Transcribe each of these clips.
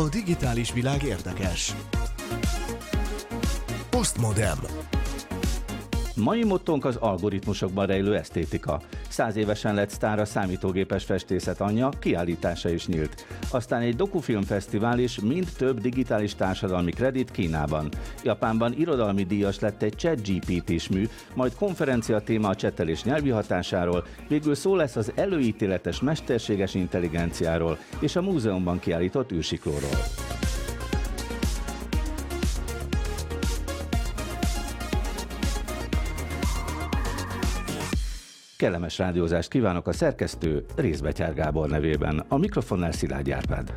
A digitális világ érdekes. Postmodem. Mai mottónk az algoritmusokban rejlő esztétika. Száz évesen lett sztár a számítógépes festészet anyja, kiállítása is nyílt. Aztán egy dokufilmfesztivál is, mind több digitális társadalmi kredit Kínában. Japánban irodalmi díjas lett egy chat GPT-s mű, majd konferencia téma a csetelés nyelvi hatásáról, végül szó lesz az előítéletes mesterséges intelligenciáról és a múzeumban kiállított űrsiklóról. Kellemes rádiózást kívánok a szerkesztő Részbetyár Gábor nevében, a mikrofonnál Szilágy Árpád.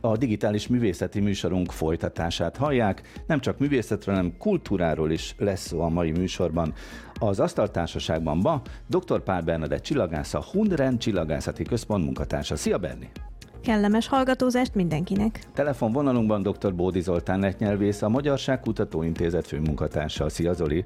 A digitális művészeti műsorunk folytatását hallják. Nem csak művészetről, hanem kultúráról is lesz szó a mai műsorban. Az Asztaltársaságban ma dr. Pál Bernadett csillagász, a Hundren Csillagászati Központ munkatársa. Szia Berni! Kellemes hallgatózást mindenkinek. Telefonvonalunkban dr. Bódi Zoltán netnyelvész, a Magyarság Kutatóintézet főmunkatársa. Szia Zoli!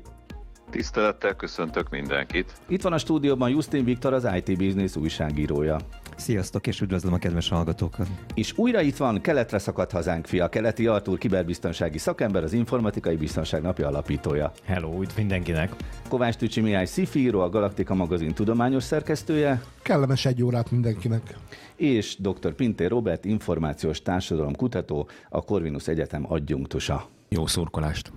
Tisztelettel köszöntök mindenkit. Itt van a stúdióban Justin Viktor, az IT Business újságírója. Sziasztok, és üdvözlöm a kedves hallgatókat! És újra itt van keletre szakadt hazánk fia, Keleti Artúr kiberbiztonsági szakember, az Informatikai Biztonság Napja alapítója. Hello, üdv mindenkinek! Kovács Tücsi Mihály Szifíró, a Galaktika magazin tudományos szerkesztője. Kellemes egy órát mindenkinek. És dr. Pintér Robert, információs társadalom kutató, a Corvinus Egyetem adjunktusa. Jó szurkolást!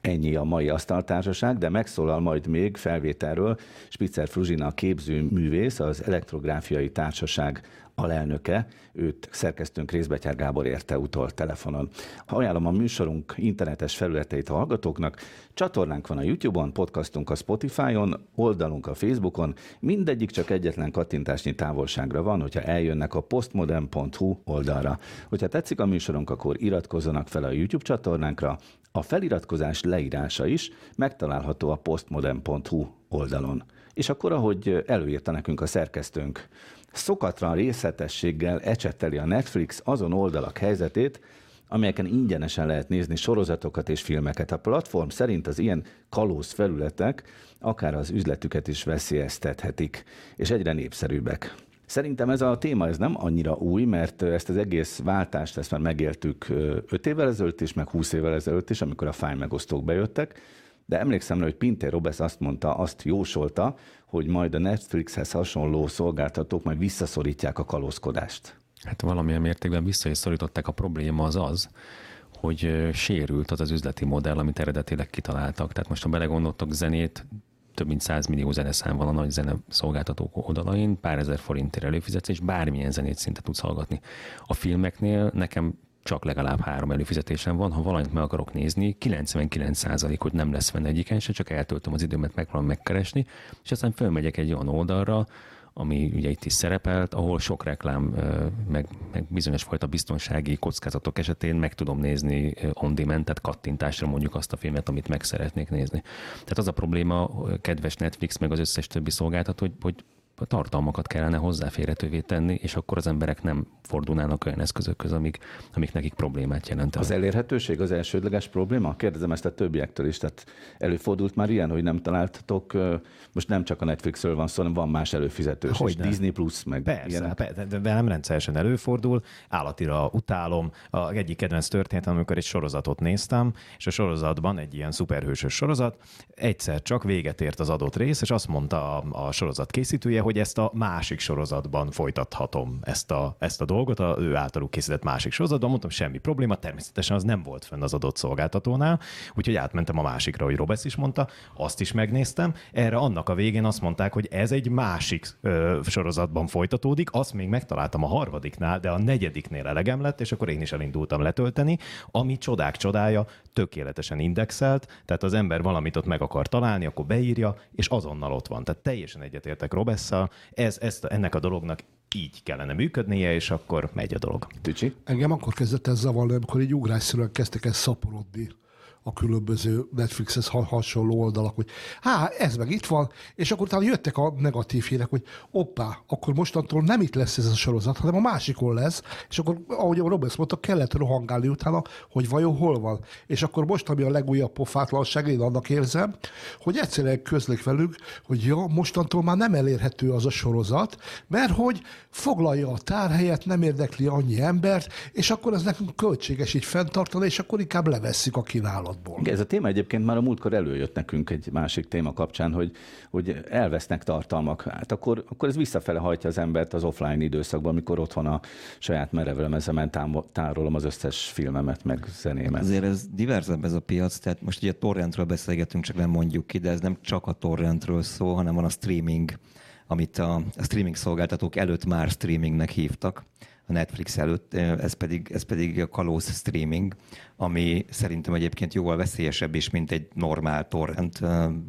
Ennyi a mai asztaltársaság, de megszólal majd még felvételről Spitzer Fruzsina, a képző művész, az Elektrográfiai Társaság alelnöke, őt szerkesztőnk Részbetyár Gábor érte utol telefonon. Ajánlom a műsorunk internetes felületeit a hallgatóknak. Csatornánk van a YouTube-on, podcastunk a Spotify-on, oldalunk a Facebookon, mindegyik csak egyetlen kattintásnyi távolságra van, hogyha eljönnek a postmodern.hu oldalra. Hogyha tetszik a műsorunk, akkor iratkozzanak fel a YouTube csatornánkra, a feliratkozás leírása is megtalálható a postmodern.hu oldalon. És akkor, ahogy előírta nekünk a szerkesztőnk, szokatlan részletességgel ecseteli a Netflix azon oldalak helyzetét, amelyeken ingyenesen lehet nézni sorozatokat és filmeket. A platform szerint az ilyen kalóz felületek akár az üzletüket is veszélyeztethetik, és egyre népszerűbbek. Szerintem ez a téma ez nem annyira új, mert ezt az egész váltást ezt már megéltük 5 évvel ezelőtt is, meg 20 évvel ezelőtt is, amikor a fájl megosztók bejöttek, de emlékszem rá, hogy Pinter Robesz azt mondta, azt jósolta, hogy majd a Netflixhez hasonló szolgáltatók majd visszaszorítják a kalózkodást. Hát valamilyen mértékben vissza. A probléma az az, hogy sérült az az üzleti modell, amit eredetileg kitaláltak. Tehát most, ha belegondoltok zenét, több mint 100 millió zeneszám van a nagy zene szolgáltatók oldalain, pár ezer forintért előfizetsz, és bármilyen zenét szinte tudsz hallgatni. A filmeknél nekem csak legalább három előfizetésem van, ha valamit meg akarok nézni, 99% hogy nem lesz fenn egyiken se, csak eltöltöm az időmet, megpróbálom megkeresni, és aztán fölmegyek egy olyan oldalra, ami ugye itt is szerepelt, ahol sok reklám, meg, meg bizonyos fajta biztonsági kockázatok esetén meg tudom nézni on demand, tehát kattintásra mondjuk azt a filmet, amit meg szeretnék nézni. Tehát az a probléma, kedves Netflix, meg az összes többi szolgáltató, hogy, hogy tartalmakat kellene hozzáférhetővé tenni, és akkor az emberek nem fordulnának olyan eszközökhöz, amik, amik nekik problémát jelentenek. Az elérhetőség az elsődleges probléma? Kérdezem ezt a többiektől is. Tehát előfordult már ilyen, hogy nem találtatok, most nem csak a Netflixről van szó, hanem van más előfizetős, hogy Disney Plus, meg Persze, ilyenek. persze, de nem rendszeresen előfordul. Állatira utálom. A egyik kedvenc történet, amikor egy sorozatot néztem, és a sorozatban egy ilyen szuperhősös sorozat, egyszer csak véget ért az adott rész, és azt mondta a, a sorozat készítője, hogy ezt a másik sorozatban folytathatom ezt a, ezt a dolgot, a ő általuk készített másik sorozatban. Mondtam, semmi probléma, természetesen az nem volt fenn az adott szolgáltatónál, úgyhogy átmentem a másikra, hogy Robesz is mondta, azt is megnéztem. Erre annak a végén azt mondták, hogy ez egy másik ö, sorozatban folytatódik, azt még megtaláltam a harmadiknál, de a negyediknél elegem lett, és akkor én is elindultam letölteni, ami csodák csodája, tökéletesen indexelt, tehát az ember valamit ott meg akar találni, akkor beírja, és azonnal ott van. Tehát teljesen egyetértek Robesszel, ez, ezt, ennek a dolognak így kellene működnie, és akkor megy a dolog. Tücsi? Engem akkor kezdett ez zavarni, amikor így ugrásszerűen kezdtek el szaporodni a különböző Netflixhez ha- hasonló oldalak, hogy hát ez meg itt van, és akkor utána jöttek a negatív hírek, hogy oppá, akkor mostantól nem itt lesz ez a sorozat, hanem a másikon lesz, és akkor, ahogy a Roberts mondta, kellett rohangálni utána, hogy vajon hol van. És akkor most, ami a legújabb pofátlanság, én annak érzem, hogy egyszerűen közlik velük, hogy ja, mostantól már nem elérhető az a sorozat, mert hogy foglalja a tárhelyet, nem érdekli annyi embert, és akkor ez nekünk költséges így fenntartani, és akkor inkább levesszük a kínálatból. Igen, Ez a téma egyébként már a múltkor előjött nekünk egy másik téma kapcsán, hogy, hogy elvesznek tartalmak. Hát akkor, akkor ez visszafele hajtja az embert az offline időszakban, amikor otthon a saját merevelemezemen tám- tárolom az összes filmemet, meg zenémet. Azért ez diverzebb ez a piac, tehát most ugye torrentről beszélgetünk, csak nem mondjuk ki, de ez nem csak a torrentről szól, hanem van a streaming, amit a, a streaming szolgáltatók előtt már streamingnek hívtak, a Netflix előtt, ez pedig, ez pedig a kalóz streaming, ami szerintem egyébként jóval veszélyesebb is, mint egy normál torrent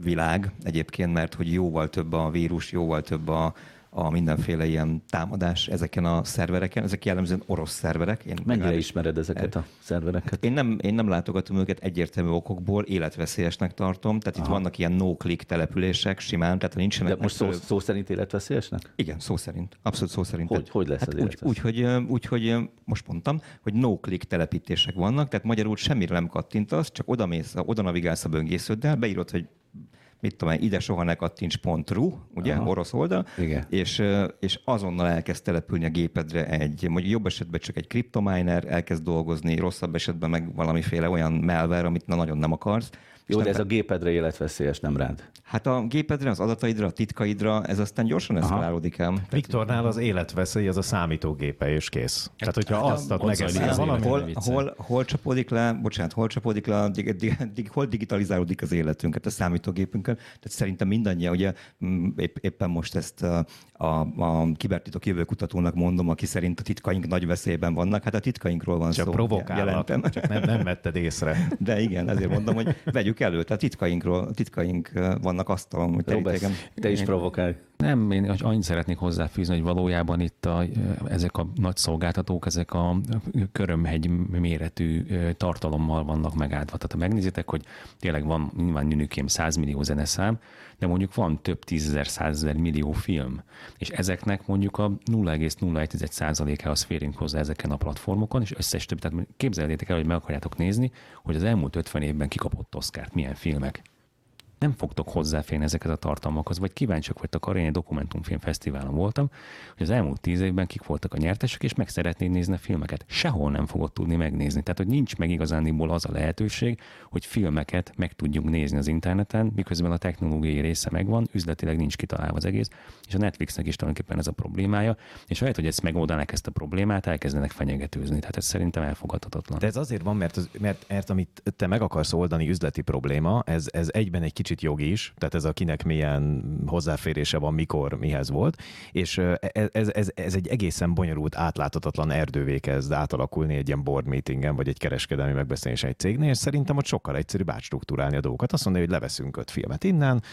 világ egyébként, mert hogy jóval több a vírus, jóval több a, a mindenféle ilyen támadás ezeken a szervereken. Ezek jellemzően orosz szerverek. Én Mennyire legalábbis- ismered ezeket a szervereket? Én nem, én nem látogatom őket egyértelmű okokból, életveszélyesnek tartom, tehát itt Aha. vannak ilyen no-click települések simán, tehát ha nincsenek... De most szó, szó szerint életveszélyesnek? Igen, szó szerint. Abszolút szó szerint. Hogy- Tehát- hogy lesz hát az úgy, úgy, hogy, úgy, hogy most mondtam, hogy no-click telepítések vannak, tehát magyarul semmire nem kattintasz, csak oda mész, oda navigálsz a böngésződdel, beírod, hogy mit tudom én, ide soha ne kattints pont ru, ugye, Aha. orosz oldal, Igen. és, és azonnal elkezd települni a gépedre egy, mondjuk jobb esetben csak egy kriptominer, elkezd dolgozni, rosszabb esetben meg valamiféle olyan malware, amit na nagyon nem akarsz. Jó, de ez a gépedre életveszélyes, nem rád. Hát a gépedre, az adataidra, a titkaidra, ez aztán gyorsan eszkalálódik. Tehát- Viktornál az életveszély az a számítógépe, és kész. Tehát, hogyha azt ad ott meg zajlik az valami... hol, hol, hol csapódik le, bocsánat, hol csapódik le, dig, dig, dig, hol digitalizálódik az életünket a számítógépünkön. Tehát szerintem mindannyian, ugye mm, épp, éppen most ezt a, a, a kibertitok jövőkutatónak mondom, aki szerint a titkaink nagy veszélyben vannak. Hát a titkainkról van Csak szó. provokálnak, jelentem. csak nem, nem vetted észre. De igen, ezért mondom, hogy vegyük elő. Tehát titkainkról, titkaink vannak asztalon, hogy Robert, te is provokálj. Nem, én annyit szeretnék hozzáfűzni, hogy valójában itt a, ezek a nagy szolgáltatók, ezek a körömhegy méretű tartalommal vannak megáldva. Tehát ha megnézitek, hogy tényleg van nyilván nünükém 100 millió zeneszám, de mondjuk van több tízezer, százezer millió film, és ezeknek mondjuk a 0,01%-ához férünk hozzá ezeken a platformokon, és összes több, tehát képzeljétek el, hogy meg akarjátok nézni, hogy az elmúlt 50 évben kikapott Oszkárt, milyen filmek nem fogtok hozzáférni ezeket a tartalmakhoz, vagy kíváncsiak vagytok arra, én egy dokumentumfilm fesztiválon voltam, hogy az elmúlt tíz évben kik voltak a nyertesek, és meg szeretnéd nézni a filmeket. Sehol nem fogod tudni megnézni. Tehát, hogy nincs meg igazániból az a lehetőség, hogy filmeket meg tudjunk nézni az interneten, miközben a technológiai része megvan, üzletileg nincs kitalálva az egész, és a Netflixnek is tulajdonképpen ez a problémája, és lehet, hogy ezt megoldanák ezt a problémát, elkezdenek fenyegetőzni. Tehát ez szerintem elfogadhatatlan. De ez azért van, mert, az, mert, mert amit te meg akarsz oldani üzleti probléma, ez, ez egyben egy kicsit jogi is, tehát ez a kinek milyen hozzáférése van, mikor, mihez volt, és ö, ez, ez, ez, egy egészen bonyolult, átláthatatlan erdővé kezd átalakulni egy ilyen board meetingen, vagy egy kereskedelmi megbeszélés egy cégnél, és szerintem ott sokkal egyszerűbb átstruktúrálni a dolgokat. Azt mondani, hogy leveszünk öt filmet innen,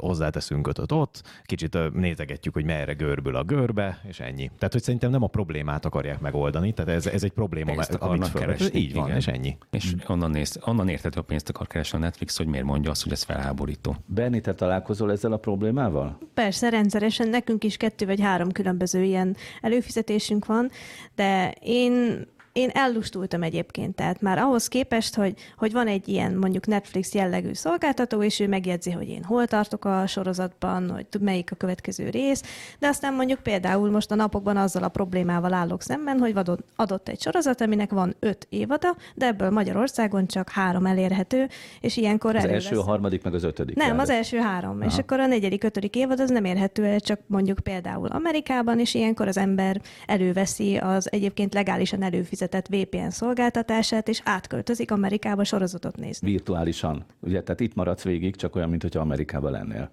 hozzáteszünk ötöt ott, kicsit nézegetjük, hogy merre görbül a görbe, és ennyi. Tehát, hogy szerintem nem a problémát akarják megoldani, tehát ez, ez egy probléma, Pénzt amit föl, keresni, Így van, igen. és ennyi. És onnan, néz, onnan érthető a pénzt akar keresni a Netflix, hogy miért mondja azt, hogy ez felháborító. Berni, te találkozol ezzel a problémával? Persze, rendszeresen nekünk is kettő vagy három különböző ilyen előfizetésünk van, de én én ellustultam egyébként, tehát már ahhoz képest, hogy, hogy van egy ilyen mondjuk Netflix jellegű szolgáltató, és ő megjegyzi, hogy én hol tartok a sorozatban, hogy melyik a következő rész, de aztán mondjuk például most a napokban azzal a problémával állok szemben, hogy adott, egy sorozat, aminek van öt évada, de ebből Magyarországon csak három elérhető, és ilyenkor Az első, a harmadik, meg az ötödik. nem, jár. az első három. Aha. És akkor a negyedik, ötödik évad az nem érhető el csak mondjuk például Amerikában, és ilyenkor az ember előveszi az egyébként legálisan előfizetett VPN szolgáltatását, és átköltözik Amerikába sorozatot nézni. Virtuálisan. Ugye, tehát itt maradsz végig, csak olyan, mintha Amerikában lennél.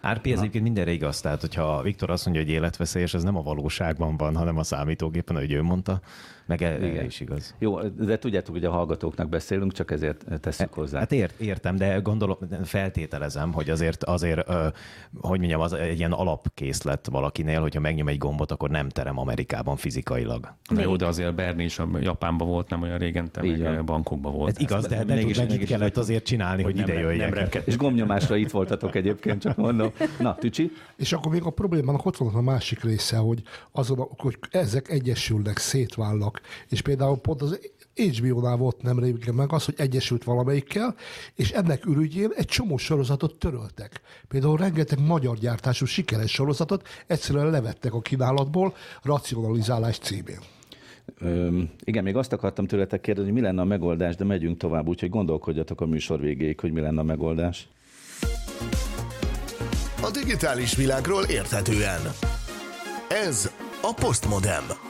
Árpi, ez egyébként mindenre igaz. Tehát, hogyha Viktor azt mondja, hogy életveszélyes, ez nem a valóságban van, hanem a számítógépen, ahogy ő mondta, meg e- erre is igaz. Jó, de tudjátok, hogy a hallgatóknak beszélünk, csak ezért tesszük hozzá. Hát ért, értem, de gondolom, feltételezem, hogy azért, azért ö, hogy mondjam, az egy ilyen alapkészlet valakinél, hogyha megnyom egy gombot, akkor nem terem Amerikában fizikailag. De jó, de azért Berni is a Japánban volt, nem olyan régen, te meg van. Bangkokban volt. Ez igaz, de, de mégis- mégis, mégis- kellett azért csinálni, hogy, ide nem, jöjjek. nem. És gomnyomásra itt voltatok egyébként, csak mondom. Na, Tücsi? És akkor még a problémának ott van a másik része, hogy azon, hogy ezek egyesülnek, és például pont az HBO-nál volt nem régen meg az, hogy egyesült valamelyikkel, és ennek ürügyén egy csomó sorozatot töröltek. Például rengeteg magyar gyártású sikeres sorozatot egyszerűen levettek a kínálatból racionalizálás címén. Ö, igen, még azt akartam tőletek kérdezni, hogy mi lenne a megoldás, de megyünk tovább, úgyhogy gondolkodjatok a műsor végéig, hogy mi lenne a megoldás. A digitális világról érthetően. Ez a Postmodem.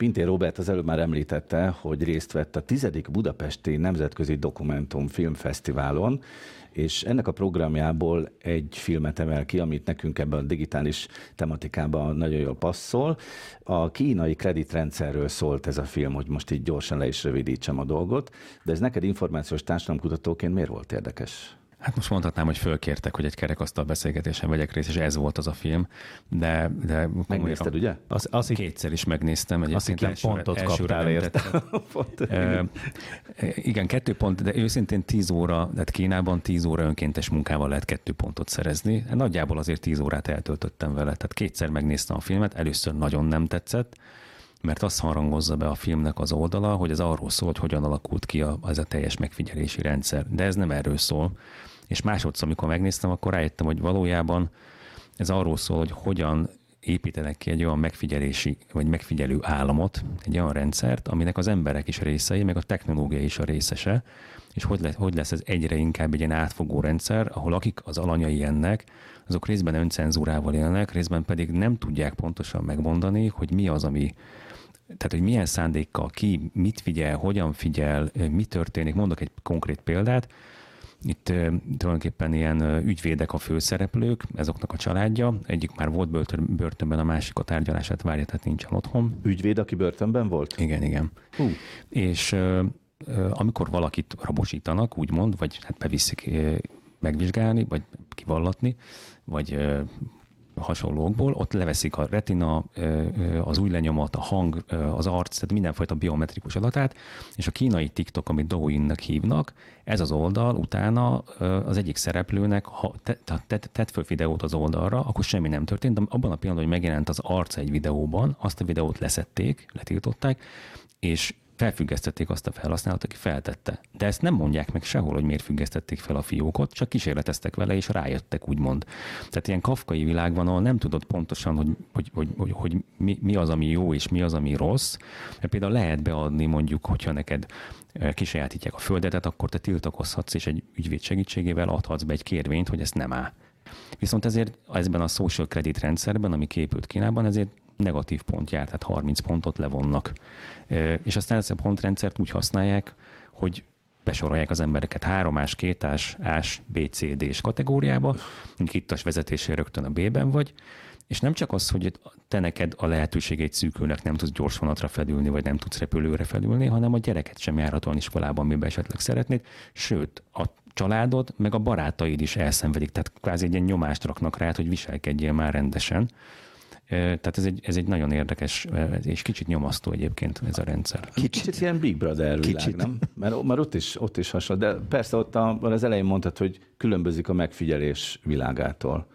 Pintér Robert az előbb már említette, hogy részt vett a 10. Budapesti Nemzetközi Dokumentum Filmfesztiválon, és ennek a programjából egy filmet emel ki, amit nekünk ebben a digitális tematikában nagyon jól passzol. A kínai kreditrendszerről szólt ez a film, hogy most így gyorsan le is rövidítsem a dolgot, de ez neked információs társadalomkutatóként miért volt érdekes? Hát most mondhatnám, hogy fölkértek, hogy egy kerekasztal beszélgetésen vegyek részt, és ez volt az a film, de, de Megnézted, ugye? Az, az, Kétszer is megnéztem. Egyébként hittem, pontot elsőre kaptál érte. tetszett. Ö, igen, kettő pont, de őszintén 10 óra, tehát Kínában 10 óra önkéntes munkával lehet kettő pontot szerezni. Nagyjából azért 10 órát eltöltöttem vele, tehát kétszer megnéztem a filmet, először nagyon nem tetszett, mert azt harangozza be a filmnek az oldala, hogy ez arról szól, hogy hogyan alakult ki a, az a teljes megfigyelési rendszer. De ez nem erről szól. És másodszor, amikor megnéztem, akkor rájöttem, hogy valójában ez arról szól, hogy hogyan építenek ki egy olyan megfigyelési, vagy megfigyelő államot, egy olyan rendszert, aminek az emberek is részei, meg a technológia is a részese, és hogy, le, hogy lesz ez egyre inkább egy ilyen átfogó rendszer, ahol akik az alanyai ennek, azok részben öncenzúrával élnek, részben pedig nem tudják pontosan megmondani, hogy mi az, ami tehát, hogy milyen szándékkal ki, mit figyel, hogyan figyel, mi történik. Mondok egy konkrét példát. Itt tulajdonképpen ilyen ügyvédek a főszereplők, ezoknak a családja. Egyik már volt börtön, börtönben, a másik a tárgyalását várja, tehát nincsen otthon. Ügyvéd, aki börtönben volt? Igen, igen. Hú. És amikor valakit rabosítanak, úgymond, vagy hát beviszik megvizsgálni, vagy kivallatni, vagy hasonlókból, ott leveszik a retina, az új lenyomat, a hang, az arc, tehát mindenfajta biometrikus adatát, és a kínai TikTok, amit Douyin-nek hívnak, ez az oldal utána az egyik szereplőnek, ha te- te- te- tett föl videót az oldalra, akkor semmi nem történt, de abban a pillanatban, hogy megjelent az arc egy videóban, azt a videót leszették, letiltották, és felfüggesztették azt a felhasználót, aki feltette. De ezt nem mondják meg sehol, hogy miért függesztették fel a fiókot, csak kísérleteztek vele, és rájöttek, úgymond. Tehát ilyen kafkai világ van, ahol nem tudod pontosan, hogy, hogy, hogy, hogy, hogy mi, mi, az, ami jó, és mi az, ami rossz. Mert például lehet beadni, mondjuk, hogyha neked kisajátítják a földetet, akkor te tiltakozhatsz, és egy ügyvéd segítségével adhatsz be egy kérvényt, hogy ezt nem áll. Viszont ezért ezben a social credit rendszerben, ami képült Kínában, ezért negatív pont jár, tehát 30 pontot levonnak. És aztán ezt a pontrendszert úgy használják, hogy besorolják az embereket háromás, kétás, ás, B, C, D-s kategóriába, mondjuk ittas vezetésére rögtön a B-ben vagy, és nem csak az, hogy te neked a lehetőségeit szűkülnek, nem tudsz gyors vonatra felülni, vagy nem tudsz repülőre felülni, hanem a gyereket sem járhat olyan iskolában, amiben esetleg szeretnéd, sőt, a családod, meg a barátaid is elszenvedik, tehát kvázi egy ilyen nyomást raknak rád, hogy viselkedjél már rendesen. Tehát ez egy, ez egy nagyon érdekes, és kicsit nyomasztó egyébként ez a rendszer. Kicsit, Kicsit ilyen Big Brother világ, Kicsit. nem? Mert, mert ott, is, ott is hasonló. De persze ott a, az elején mondtad, hogy különbözik a megfigyelés világától.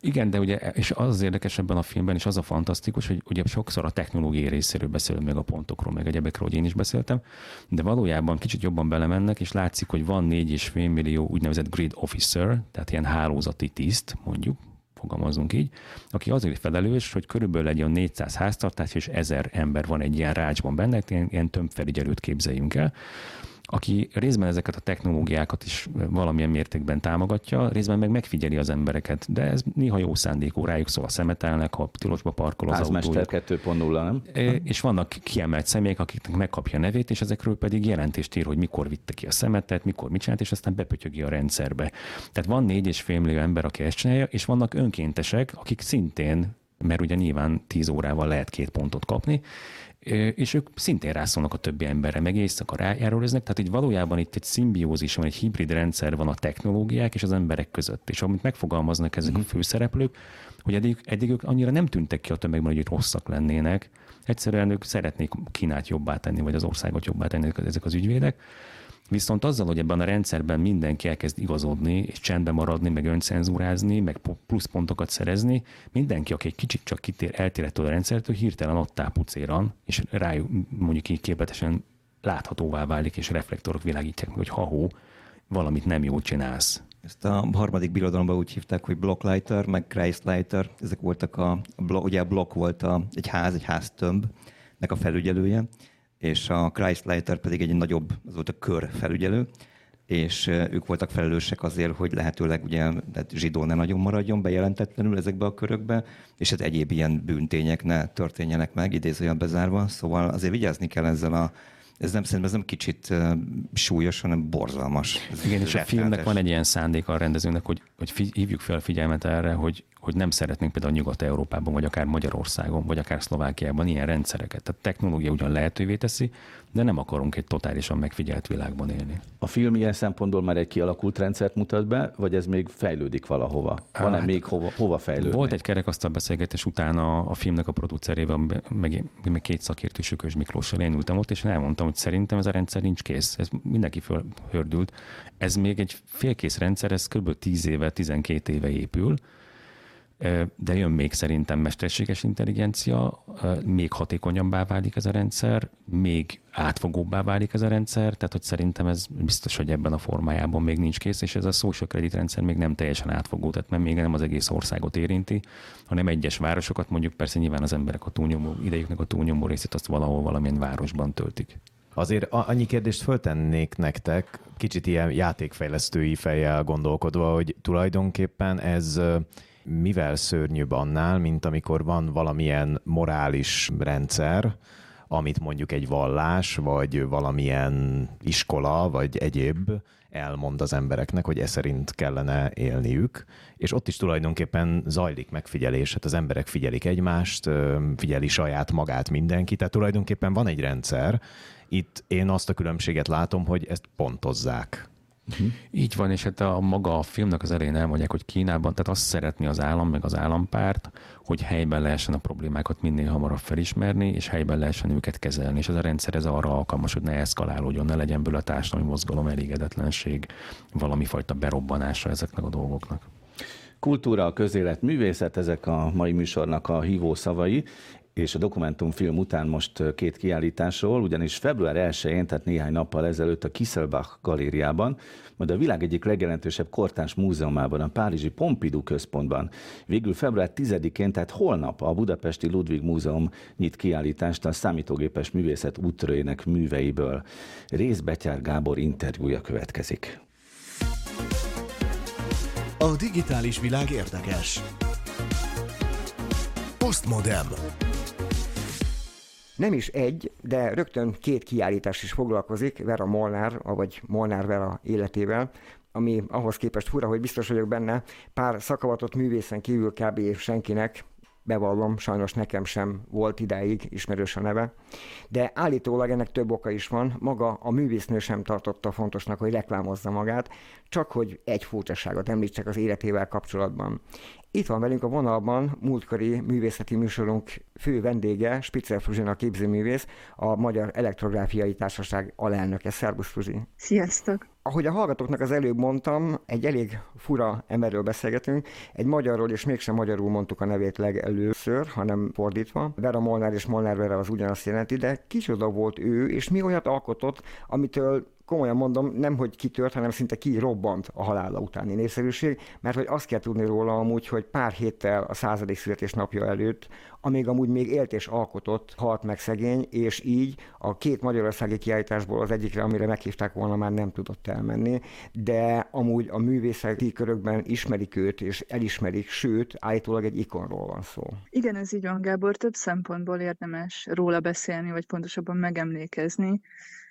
Igen, de ugye, és az az érdekes ebben a filmben, és az a fantasztikus, hogy ugye sokszor a technológiai részéről beszélünk, meg a pontokról, meg egyebekről, hogy én is beszéltem, de valójában kicsit jobban belemennek, és látszik, hogy van 4,5 millió úgynevezett grid officer, tehát ilyen hálózati tiszt, mondjuk, fogalmazunk így, aki azért felelős, hogy körülbelül egy olyan 400 háztartás és 1000 ember van egy ilyen rácsban benne, ilyen, tömbfelügyelőt képzeljünk el, aki részben ezeket a technológiákat is valamilyen mértékben támogatja, részben meg megfigyeli az embereket, de ez néha jó szándékú rájuk szól, a szemetelnek, ha tilosba parkol az Házmester 2.0, nem? És vannak kiemelt személyek, akiknek megkapja a nevét, és ezekről pedig jelentést ír, hogy mikor vitte ki a szemetet, mikor mit csinált, és aztán bepötyögi a rendszerbe. Tehát van négy és fél millió ember, aki ezt csinálja, és vannak önkéntesek, akik szintén mert ugye nyilván 10 órával lehet két pontot kapni, és ők szintén rászólnak a többi emberre, meg éjszaka rájáruloznak, tehát így valójában itt egy szimbiózis van, egy hibrid rendszer van a technológiák és az emberek között. És amit megfogalmaznak ezek a mhm. főszereplők, hogy eddig, eddig ők annyira nem tűntek ki a tömegben, hogy rosszak lennének, egyszerűen ők szeretnék Kínát jobbá tenni, vagy az országot jobbá tenni ezek az ügyvédek, Viszont azzal, hogy ebben a rendszerben mindenki elkezd igazodni, és csendben maradni, meg öncenzúrázni, meg pluszpontokat szerezni, mindenki, aki egy kicsit csak kitér, eltér ettől a rendszertől, hirtelen ott tápucéran, és rájuk mondjuk így képletesen láthatóvá válik, és reflektorok világítják meg, hogy ha valamit nem jól csinálsz. Ezt a harmadik birodalomban úgy hívták, hogy Blocklighter, meg Christlighter. Ezek voltak a, ugye a block volt a, egy ház, egy háztömbnek a felügyelője, és a Christlighter pedig egy nagyobb, az volt a kör felügyelő, és ők voltak felelősek azért, hogy lehetőleg ugye tehát zsidó ne nagyon maradjon bejelentetlenül ezekbe a körökbe, és hát egyéb ilyen bűntények ne történjenek meg, idézőjel bezárva. Szóval azért vigyázni kell ezzel a ez nem szerintem ez nem kicsit uh, súlyos, hanem borzalmas. Ez Igen, és a filmnek van egy ilyen szándéka a rendezőnek, hogy, hogy figy- hívjuk fel a figyelmet erre, hogy hogy nem szeretnénk például Nyugat-Európában, vagy akár Magyarországon, vagy akár Szlovákiában ilyen rendszereket. Tehát technológia ugyan lehetővé teszi, de nem akarunk egy totálisan megfigyelt világban élni. A film ilyen szempontból már egy kialakult rendszert mutat be, vagy ez még fejlődik valahova? Van-e hát, még hova, hova fejlődni? Volt egy kerekasztal beszélgetés utána a filmnek a producerével, meg, meg két szakértő Sükös Miklóssal én ültem ott, és elmondtam, hogy szerintem ez a rendszer nincs kész. Ez mindenki fölhördült. Ez még egy félkész rendszer, ez kb. 10 éve, 12 éve épül, de jön még szerintem mesterséges intelligencia, még hatékonyabbá válik ez a rendszer, még átfogóbbá válik ez a rendszer, tehát hogy szerintem ez biztos, hogy ebben a formájában még nincs kész, és ez a social credit rendszer még nem teljesen átfogó, tehát mert még nem az egész országot érinti, hanem egyes városokat, mondjuk persze nyilván az emberek a túlnyomó, idejüknek a túlnyomó részét azt valahol valamilyen városban töltik. Azért annyi kérdést föltennék nektek, kicsit ilyen játékfejlesztői fejjel gondolkodva, hogy tulajdonképpen ez mivel szörnyűbb annál, mint amikor van valamilyen morális rendszer, amit mondjuk egy vallás, vagy valamilyen iskola, vagy egyéb elmond az embereknek, hogy e szerint kellene élniük, és ott is tulajdonképpen zajlik megfigyelés, hát az emberek figyelik egymást, figyeli saját magát mindenki, tehát tulajdonképpen van egy rendszer, itt én azt a különbséget látom, hogy ezt pontozzák. Uh-huh. Így van, és hát a maga a filmnek az elején elmondják, hogy Kínában, tehát azt szeretni az állam, meg az állampárt, hogy helyben lehessen a problémákat minél hamarabb felismerni, és helyben lehessen őket kezelni. És ez a rendszer ez arra alkalmas, hogy ne eszkalálódjon, ne legyen belőle a társadalmi mozgalom, elégedetlenség, valami fajta berobbanása ezeknek a dolgoknak. Kultúra, közélet, művészet, ezek a mai műsornak a hívó szavai, és a dokumentumfilm után most két kiállításról, ugyanis február 1-én, tehát néhány nappal ezelőtt a Kisselbach galériában, majd a világ egyik legjelentősebb kortárs múzeumában, a Párizsi Pompidou központban. Végül február 10-én, tehát holnap a Budapesti Ludwig Múzeum nyit kiállítást a számítógépes művészet útrőjének műveiből. Részbetyár Gábor interjúja következik. A digitális világ érdekes. Postmodem. Nem is egy, de rögtön két kiállítás is foglalkozik Vera Molnár, vagy Molnár Vera életével, ami ahhoz képest fura, hogy biztos vagyok benne, pár szakavatott művészen kívül kb. senkinek bevallom, sajnos nekem sem volt idáig ismerős a neve, de állítólag ennek több oka is van. Maga a művésznő sem tartotta fontosnak, hogy reklámozza magát, csak hogy egy furcsaságot említsek az életével kapcsolatban. Itt van velünk a vonalban múltkori művészeti műsorunk fő vendége, Spitzer Fruzsina képzőművész, a Magyar Elektrográfiai Társaság alelnöke. Szerbusz Fruzsi! Sziasztok! Ahogy a hallgatóknak az előbb mondtam, egy elég fura emberről beszélgetünk, egy magyarról, és mégsem magyarul mondtuk a nevét legelőször, hanem fordítva. Vera Molnár és Molnár Vera az ugyanazt jelenti, de kicsoda volt ő, és mi olyat alkotott, amitől komolyan mondom, nem hogy kitört, hanem szinte kirobbant a halála utáni népszerűség, mert hogy azt kell tudni róla amúgy, hogy pár héttel a századik születésnapja előtt, amíg amúgy még élt és alkotott, halt meg szegény, és így a két magyarországi kiállításból az egyikre, amire meghívták volna, már nem tudott elmenni, de amúgy a művészeti körökben ismerik őt, és elismerik, sőt, állítólag egy ikonról van szó. Igen, ez így van, Gábor, több szempontból érdemes róla beszélni, vagy pontosabban megemlékezni.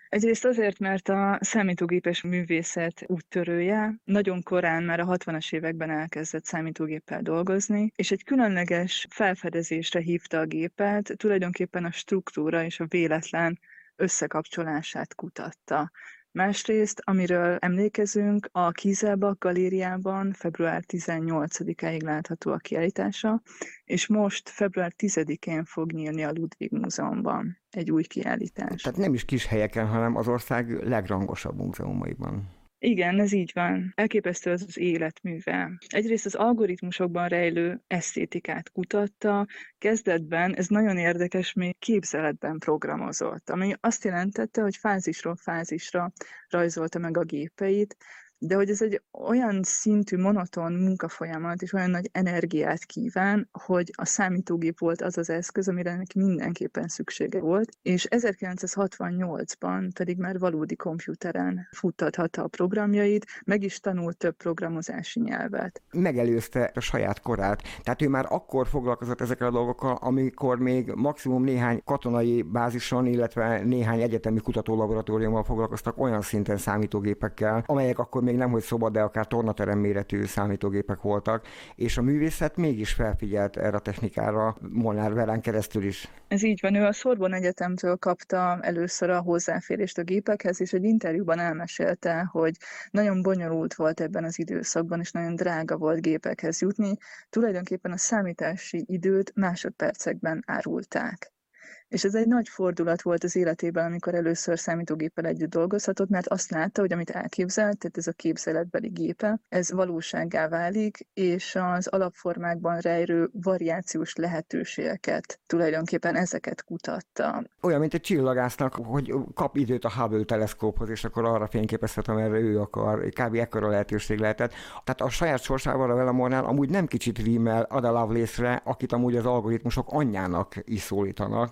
Egyrészt azért, mert a számítógépes művészet úttörője nagyon korán, már a 60-as években elkezdett számítógéppel dolgozni, és egy különleges felfedezésre hívta a gépet, tulajdonképpen a struktúra és a véletlen összekapcsolását kutatta. Másrészt, amiről emlékezünk, a Kizelbak galériában február 18-áig látható a kiállítása, és most február 10-én fog nyílni a Ludwig Múzeumban egy új kiállítás. Tehát nem is kis helyeken, hanem az ország legrangosabb múzeumaiban. Igen, ez így van. Elképesztő az az életműve. Egyrészt az algoritmusokban rejlő esztétikát kutatta, kezdetben ez nagyon érdekes, még képzeletben programozott, ami azt jelentette, hogy fázisról fázisra rajzolta meg a gépeit, de hogy ez egy olyan szintű monoton munkafolyamat és olyan nagy energiát kíván, hogy a számítógép volt az az eszköz, amire neki mindenképpen szüksége volt, és 1968-ban pedig már valódi komputeren futtathatta a programjait, meg is tanult több programozási nyelvet. Megelőzte a saját korát, tehát ő már akkor foglalkozott ezekkel a dolgokkal, amikor még maximum néhány katonai bázison, illetve néhány egyetemi kutatólaboratóriummal foglalkoztak olyan szinten számítógépekkel, amelyek akkor még nem hogy szoba, de akár tornaterem méretű számítógépek voltak, és a művészet mégis felfigyelt erre a technikára Molnár Verán keresztül is. Ez így van, ő a Sorbonne Egyetemtől kapta először a hozzáférést a gépekhez, és egy interjúban elmesélte, hogy nagyon bonyolult volt ebben az időszakban, és nagyon drága volt gépekhez jutni. Tulajdonképpen a számítási időt másodpercekben árulták. És ez egy nagy fordulat volt az életében, amikor először számítógéppel együtt dolgozhatott, mert azt látta, hogy amit elképzelt, tehát ez a képzeletbeli gépe, ez valósággá válik, és az alapformákban rejlő variációs lehetőségeket tulajdonképpen ezeket kutatta. Olyan, mint egy csillagásznak, hogy kap időt a Hubble teleszkóphoz, és akkor arra fényképezhet, amerre ő akar. Kb. ekkora lehetőség lehetett. Tehát a saját sorsával a Velamornál amúgy nem kicsit rímel Ada Lovelace-re, akit amúgy az algoritmusok anyjának is szólítanak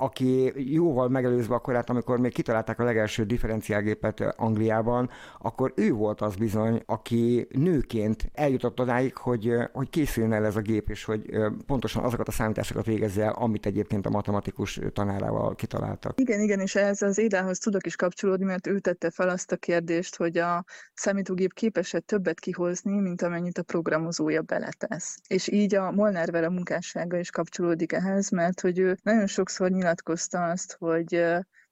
aki jóval megelőzve a korát, amikor még kitalálták a legelső differenciálgépet Angliában, akkor ő volt az bizony, aki nőként eljutott odáig, hogy, hogy készüljön el ez a gép, és hogy pontosan azokat a számításokat végezze el, amit egyébként a matematikus tanárával kitaláltak. Igen, igen, és ez az Édához tudok is kapcsolódni, mert ő tette fel azt a kérdést, hogy a számítógép képes-e többet kihozni, mint amennyit a programozója beletesz. És így a Molnár vele munkássága is kapcsolódik ehhez, mert hogy ő nagyon sokszor nyilatkozta azt, hogy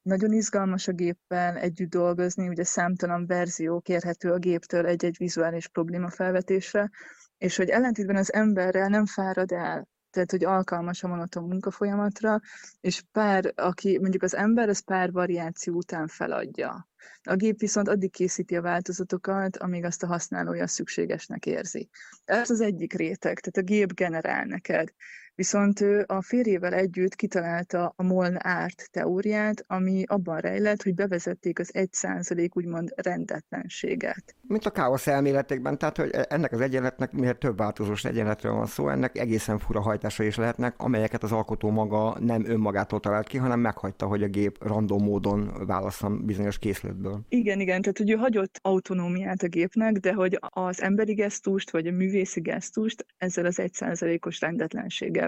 nagyon izgalmas a géppel együtt dolgozni, ugye számtalan verzió kérhető a géptől egy-egy vizuális probléma felvetésre, és hogy ellentétben az emberrel nem fárad el, tehát hogy alkalmas a monoton munkafolyamatra, és pár, aki mondjuk az ember, az pár variáció után feladja. A gép viszont addig készíti a változatokat, amíg azt a használója szükségesnek érzi. Ez az egyik réteg, tehát a gép generál neked. Viszont ő a férjével együtt kitalálta a Moln árt teóriát, ami abban rejlett, hogy bevezették az egy százalék úgymond rendetlenséget. Mint a káosz elméletekben, tehát hogy ennek az egyenletnek minél több változós egyenletről van szó, ennek egészen fura hajtása is lehetnek, amelyeket az alkotó maga nem önmagától talált ki, hanem meghagyta, hogy a gép random módon válasszon bizonyos készletből. Igen, igen, tehát hogy ő hagyott autonómiát a gépnek, de hogy az emberi gesztust, vagy a művészi gesztust ezzel az egy százalékos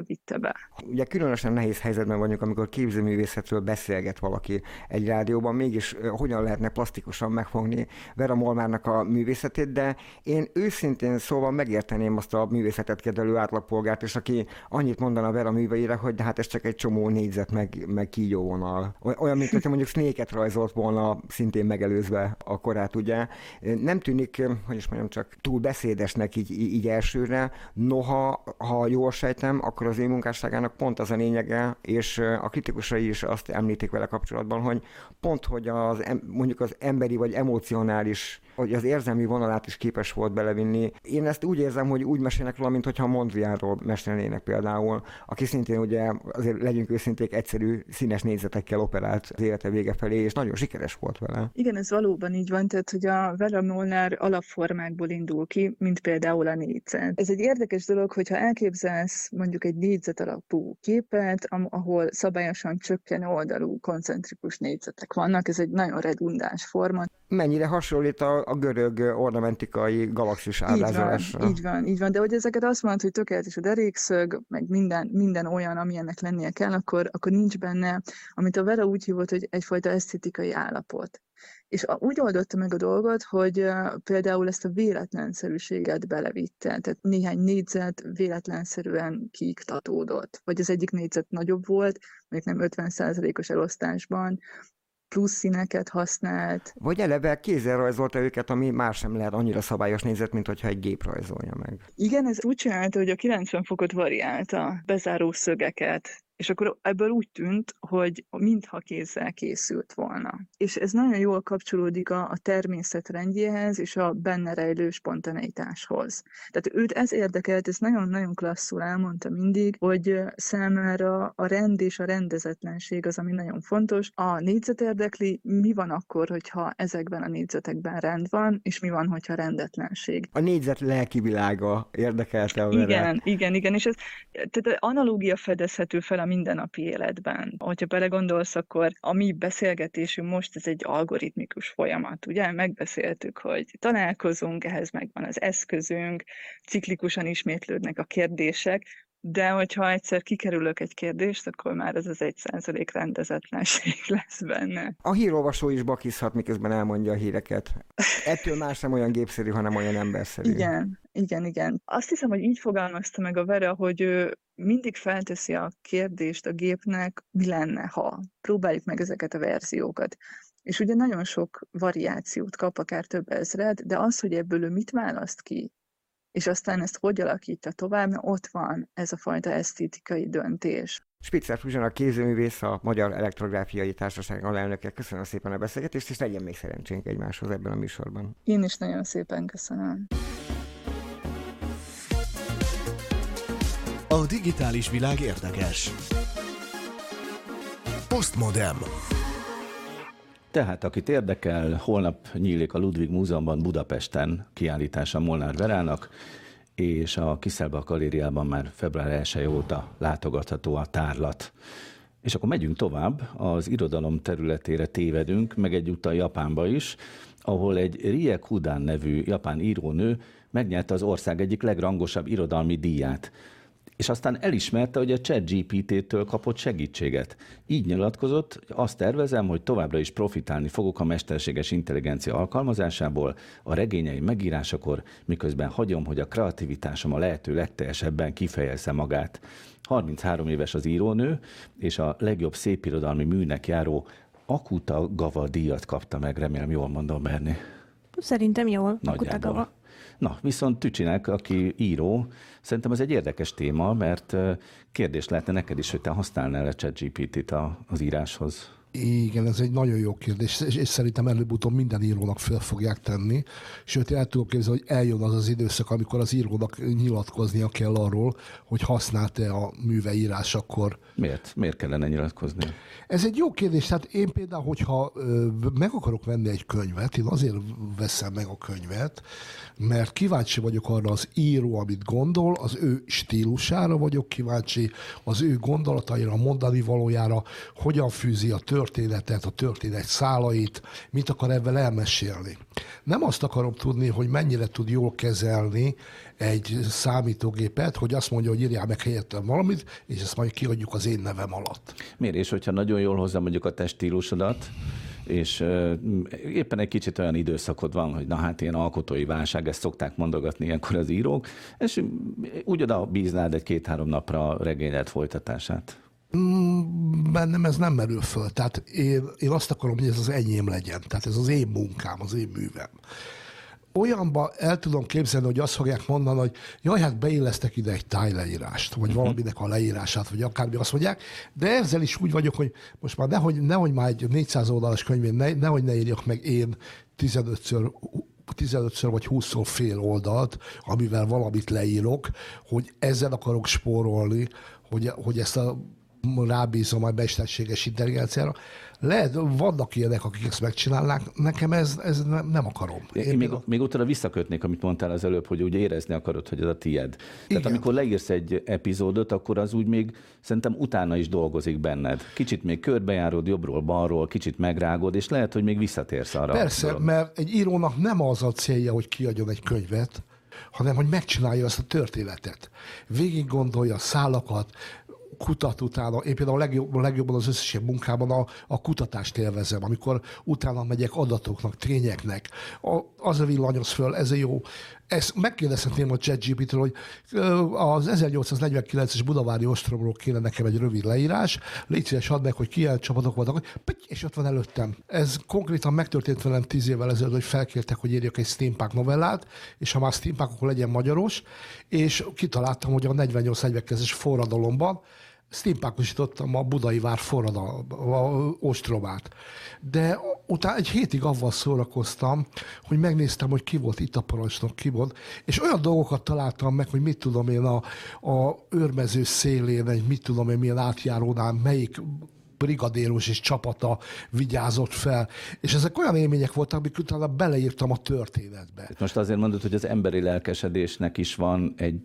rendetlenséggel vitte be. Ugye különösen nehéz helyzetben vagyunk, amikor képzőművészetről beszélget valaki egy rádióban, mégis hogyan lehetne plastikusan megfogni Vera Molmárnak a művészetét, de én őszintén szóval megérteném azt a művészetet kedvelő átlagpolgárt, és aki annyit mondana Vera műveire, hogy de hát ez csak egy csomó négyzet meg, meg kígyóvonal. Olyan, mint hogyha mondjuk snake rajzolt volna szintén megelőzve a korát, ugye. Nem tűnik, hogy is mondjam, csak túl beszédesnek így, így elsőre, noha, ha jól sejtem, akkor az én munkásságának pont az a lényege, és a kritikusai is azt említik vele kapcsolatban, hogy pont, hogy az, mondjuk az emberi vagy emocionális hogy az érzelmi vonalát is képes volt belevinni. Én ezt úgy érzem, hogy úgy mesélnek róla, mint hogyha Mondriánról mesélnének például, aki szintén ugye azért legyünk őszinték, egyszerű színes négyzetekkel operált az élete vége felé, és nagyon sikeres volt vele. Igen, ez valóban így van, tehát hogy a Vera Molnár alapformákból indul ki, mint például a négyzet. Ez egy érdekes dolog, hogyha elképzelsz mondjuk egy négyzet alapú képet, ahol szabályosan csökkenő oldalú koncentrikus négyzetek vannak, ez egy nagyon redundáns forma. Mennyire hasonlít a, a görög ornamentikai galaxis ábrázolásra. Így van, így van, de hogy ezeket azt mondod, hogy tökéletes a derékszög, meg minden, minden olyan, ami ennek lennie kell, akkor, akkor nincs benne, amit a Vera úgy hívott, hogy egyfajta esztétikai állapot. És úgy oldotta meg a dolgot, hogy például ezt a véletlenszerűséget belevitte. Tehát néhány négyzet véletlenszerűen kiiktatódott. Vagy az egyik négyzet nagyobb volt, mondjuk nem 50%-os elosztásban, plusz színeket használt. Vagy eleve kézzel rajzolta őket, ami más sem lehet annyira szabályos nézet, mint hogyha egy gép rajzolja meg. Igen, ez úgy csinálta, hogy a 90 fokot variálta, bezáró szögeket, és akkor ebből úgy tűnt, hogy mintha kézzel készült volna. És ez nagyon jól kapcsolódik a, a természet rendjéhez és a benne rejlő spontaneitáshoz. Tehát őt ez érdekelt, ez nagyon-nagyon klasszul elmondta mindig, hogy számára a rend és a rendezetlenség az, ami nagyon fontos. A négyzet érdekli, mi van akkor, hogyha ezekben a négyzetekben rend van, és mi van, hogyha rendetlenség. A négyzet lelki világa érdekelte a Igen, igen, igen, és ez tehát analógia fedezhető fel a mindennapi életben. Hogyha belegondolsz, akkor a mi beszélgetésünk most ez egy algoritmikus folyamat, ugye? Megbeszéltük, hogy találkozunk, ehhez megvan az eszközünk, ciklikusan ismétlődnek a kérdések, de hogyha egyszer kikerülök egy kérdést, akkor már ez az egy százalék rendezetlenség lesz benne. A hírolvasó is bakizhat, miközben elmondja a híreket. Ettől más nem olyan gépszerű, hanem olyan emberszerű. Igen, igen, igen. Azt hiszem, hogy így fogalmazta meg a Vera, hogy ő mindig felteszi a kérdést a gépnek, mi lenne, ha. Próbáljuk meg ezeket a verziókat. És ugye nagyon sok variációt kap, akár több ezred, de az, hogy ebből ő mit választ ki, és aztán ezt hogy alakítja tovább, ott van ez a fajta esztétikai döntés. Spitzer Fuzsan, a kézőművész, a Magyar Elektrográfiai Társaság alelnöke. Köszönöm szépen a beszélgetést, és legyen még szerencsénk egymáshoz ebben a műsorban. Én is nagyon szépen köszönöm. A digitális világ érdekes. Postmodem. Tehát, akit érdekel, holnap nyílik a Ludwig Múzeumban Budapesten kiállítása Molnár Verának, és a Kiszelba galériában már február 1 óta látogatható a tárlat. És akkor megyünk tovább, az irodalom területére tévedünk, meg egyúttal Japánba is, ahol egy Rie Kudan nevű japán írónő megnyerte az ország egyik legrangosabb irodalmi díját és aztán elismerte, hogy a ChatGPT-től kapott segítséget. Így nyilatkozott, hogy azt tervezem, hogy továbbra is profitálni fogok a mesterséges intelligencia alkalmazásából, a regényei megírásakor, miközben hagyom, hogy a kreativitásom a lehető legteljesebben kifejezze magát. 33 éves az írónő, és a legjobb szépirodalmi műnek járó Akuta Gava díjat kapta meg, remélem jól mondom, Berni. Szerintem jól, Akuta Gava. Na, viszont Tücsinek, aki író, szerintem ez egy érdekes téma, mert kérdés lehetne neked is, hogy te használnál a ChatGPT-t az íráshoz. Igen, ez egy nagyon jó kérdés, és, és szerintem előbb-utóbb minden írónak fel fogják tenni. Sőt, el tudom képzelni, hogy eljön az az időszak, amikor az írónak nyilatkoznia kell arról, hogy használt-e a műve akkor. Miért? Miért kellene nyilatkozni? Ez egy jó kérdés. Tehát én például, hogyha meg akarok venni egy könyvet, én azért veszem meg a könyvet, mert kíváncsi vagyok arra az író, amit gondol, az ő stílusára vagyok kíváncsi, az ő gondolataira, mondani valójára, hogyan fűzi a történetet, a történet szálait, mit akar ebben elmesélni. Nem azt akarom tudni, hogy mennyire tud jól kezelni egy számítógépet, hogy azt mondja, hogy írjál meg helyettem valamit, és ezt majd kiadjuk az én nevem alatt. Miért? És hogyha nagyon jól hozzá mondjuk a testílusodat, és éppen egy kicsit olyan időszakod van, hogy na hát ilyen alkotói válság, ezt szokták mondogatni ilyenkor az írók, és úgy oda bíznád egy két-három napra regényed folytatását. Mm, bennem ez nem merül föl. Tehát én, én azt akarom, hogy ez az enyém legyen. Tehát ez az én munkám, az én művem olyanba el tudom képzelni, hogy azt fogják mondani, hogy jaj, hát beillesztek ide egy tájleírást, vagy uh-huh. valaminek a leírását, vagy akármi azt mondják, de ezzel is úgy vagyok, hogy most már nehogy, nehogy már egy 400 oldalas könyvén, ne, nehogy ne írjak meg én 15-ször 15-ször vagy 20-szor fél oldalt, amivel valamit leírok, hogy ezzel akarok spórolni, hogy, hogy ezt a rábízom a mesterséges intelligenciára. Lehet, vannak ilyenek, akik ezt megcsinálnák, nekem ez, ez nem, nem akarom. Én, Én még, a... még utána visszakötnék, amit mondtál az előbb, hogy úgy érezni akarod, hogy ez a tied. Igen. Tehát amikor leírsz egy epizódot, akkor az úgy még szerintem utána is dolgozik benned. Kicsit még körbejárod jobbról, balról, kicsit megrágod, és lehet, hogy még visszatérsz arra. Persze, mert egy írónak nem az a célja, hogy kiadjon egy könyvet, hanem hogy megcsinálja ezt a történetet. Végig gondolja a szálakat, kutat utána, én például a legjobb, legjobban az összes munkában a, a kutatást élvezem, amikor utána megyek adatoknak, tényeknek, a, az a villanyoz föl, ez a jó. Ezt megkérdezhetném a ChatGPT-től, hogy az 1849-es Budavári ostromról kéne nekem egy rövid leírás, légy szíves, add meg, hogy ki csapatok vannak, és ott van előttem. Ez konkrétan megtörtént velem tíz évvel ezelőtt, hogy felkértek, hogy írjak egy steampunk novellát, és ha már steampunk, akkor legyen magyaros, és kitaláltam, hogy a 48-49-es forradalomban steampunkosítottam a budai vár forradalma, ostromát. De utána egy hétig avval szórakoztam, hogy megnéztem, hogy ki volt itt a parancsnok, ki volt, és olyan dolgokat találtam meg, hogy mit tudom én a, a őrmező szélén, egy mit tudom én milyen átjárónál, melyik brigadéros és csapata vigyázott fel. És ezek olyan élmények voltak, amik utána beleírtam a történetbe. Most azért mondod, hogy az emberi lelkesedésnek is van egy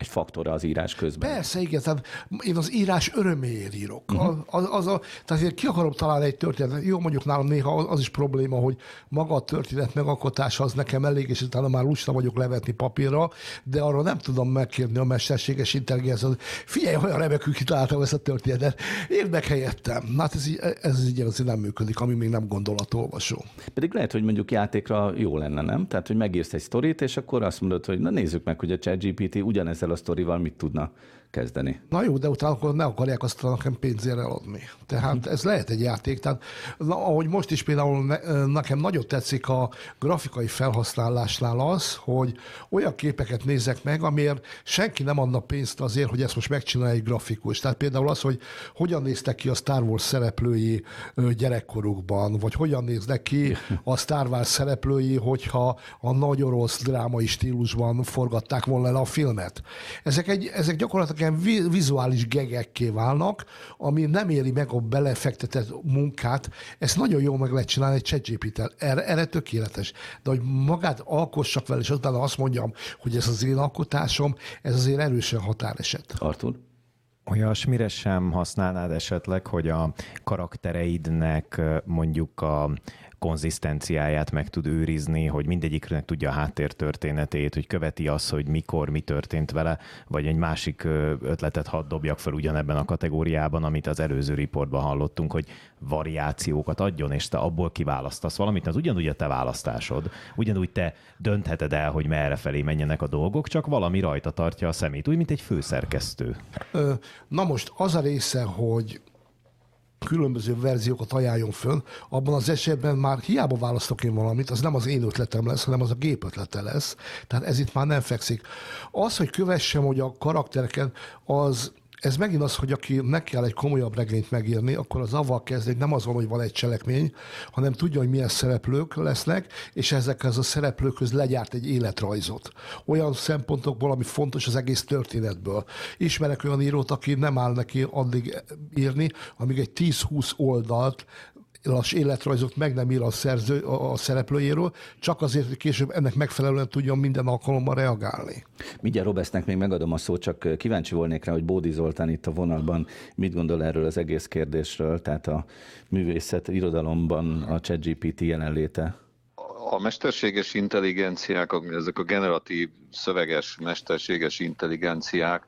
egy faktora az írás közben. Persze, igen, tehát én az írás öröméért írok. Uh-huh. Az, az a, tehát én ki akarom találni egy történetet. Jó, mondjuk nálam néha az is probléma, hogy maga a történet megalkotása az nekem elég, és utána már lusta vagyok levetni papírra, de arra nem tudom megkérni a mesterséges intelligenciát. Figyelj, olyan remekül kitaláltam ezt a történetet. Érdek helyettem. Na, hát ez, ez így azért nem működik, ami még nem gondolatolvasó. Pedig lehet, hogy mondjuk játékra jó lenne, nem? Tehát, hogy megírsz egy sztorit, és akkor azt mondod, hogy na nézzük meg, hogy a ChatGPT ugyanezzel spoločná veľa, ktorý veľmi tudná. Kezdeni. Na jó, de utána akkor ne akarják azt nekem pénzért eladni. Tehát ez lehet egy játék. Tehát na, ahogy most is például ne, nekem nagyon tetszik a grafikai felhasználásnál az, hogy olyan képeket nézek meg, amiért senki nem adna pénzt azért, hogy ezt most megcsinálja egy grafikus. Tehát például az, hogy hogyan néztek ki a Star Wars szereplői gyerekkorukban, vagy hogyan néznek ki a Star Wars szereplői, hogyha a nagy orosz drámai stílusban forgatták volna le a filmet. Ezek, egy, ezek gyakorlatilag ilyen vizuális gegekké válnak, ami nem éri meg a belefektetett munkát. Ezt nagyon jól meg lehet csinálni egy chatgpt erre, erre tökéletes. De hogy magát alkossak vele, és utána azt mondjam, hogy ez az én alkotásom, ez azért erősen határeset. Artur? Olyasmire sem használnád esetleg, hogy a karaktereidnek mondjuk a konzisztenciáját meg tud őrizni, hogy mindegyiknek tudja a háttértörténetét, hogy követi az, hogy mikor, mi történt vele, vagy egy másik ötletet hadd dobjak fel ugyanebben a kategóriában, amit az előző riportban hallottunk, hogy variációkat adjon, és te abból kiválasztasz valamit, az ugyanúgy a te választásod, ugyanúgy te döntheted el, hogy merre felé menjenek a dolgok, csak valami rajta tartja a szemét, úgy, mint egy főszerkesztő. Na most az a része, hogy különböző verziókat ajánljon föl, abban az esetben már hiába választok én valamit, az nem az én ötletem lesz, hanem az a gép ötlete lesz. Tehát ez itt már nem fekszik. Az, hogy kövessem, hogy a karaktereken, az ez megint az, hogy aki meg kell egy komolyabb regényt megírni, akkor az avval kezdődik, nem az van, hogy van egy cselekmény, hanem tudja, hogy milyen szereplők lesznek, és ezekhez a szereplőkhöz legyárt egy életrajzot. Olyan szempontokból, ami fontos az egész történetből. Ismerek olyan írót, aki nem áll neki addig írni, amíg egy 10-20 oldalt lass életrajzot meg nem ír a, szerző, a, szereplőjéről, csak azért, hogy később ennek megfelelően tudjon minden alkalommal reagálni. Mindjárt Robesznek még megadom a szót, csak kíváncsi volnék rá, hogy Bódi Zoltán itt a vonalban mit gondol erről az egész kérdésről, tehát a művészet irodalomban a ChatGPT jelenléte. A mesterséges intelligenciák, ezek a generatív szöveges mesterséges intelligenciák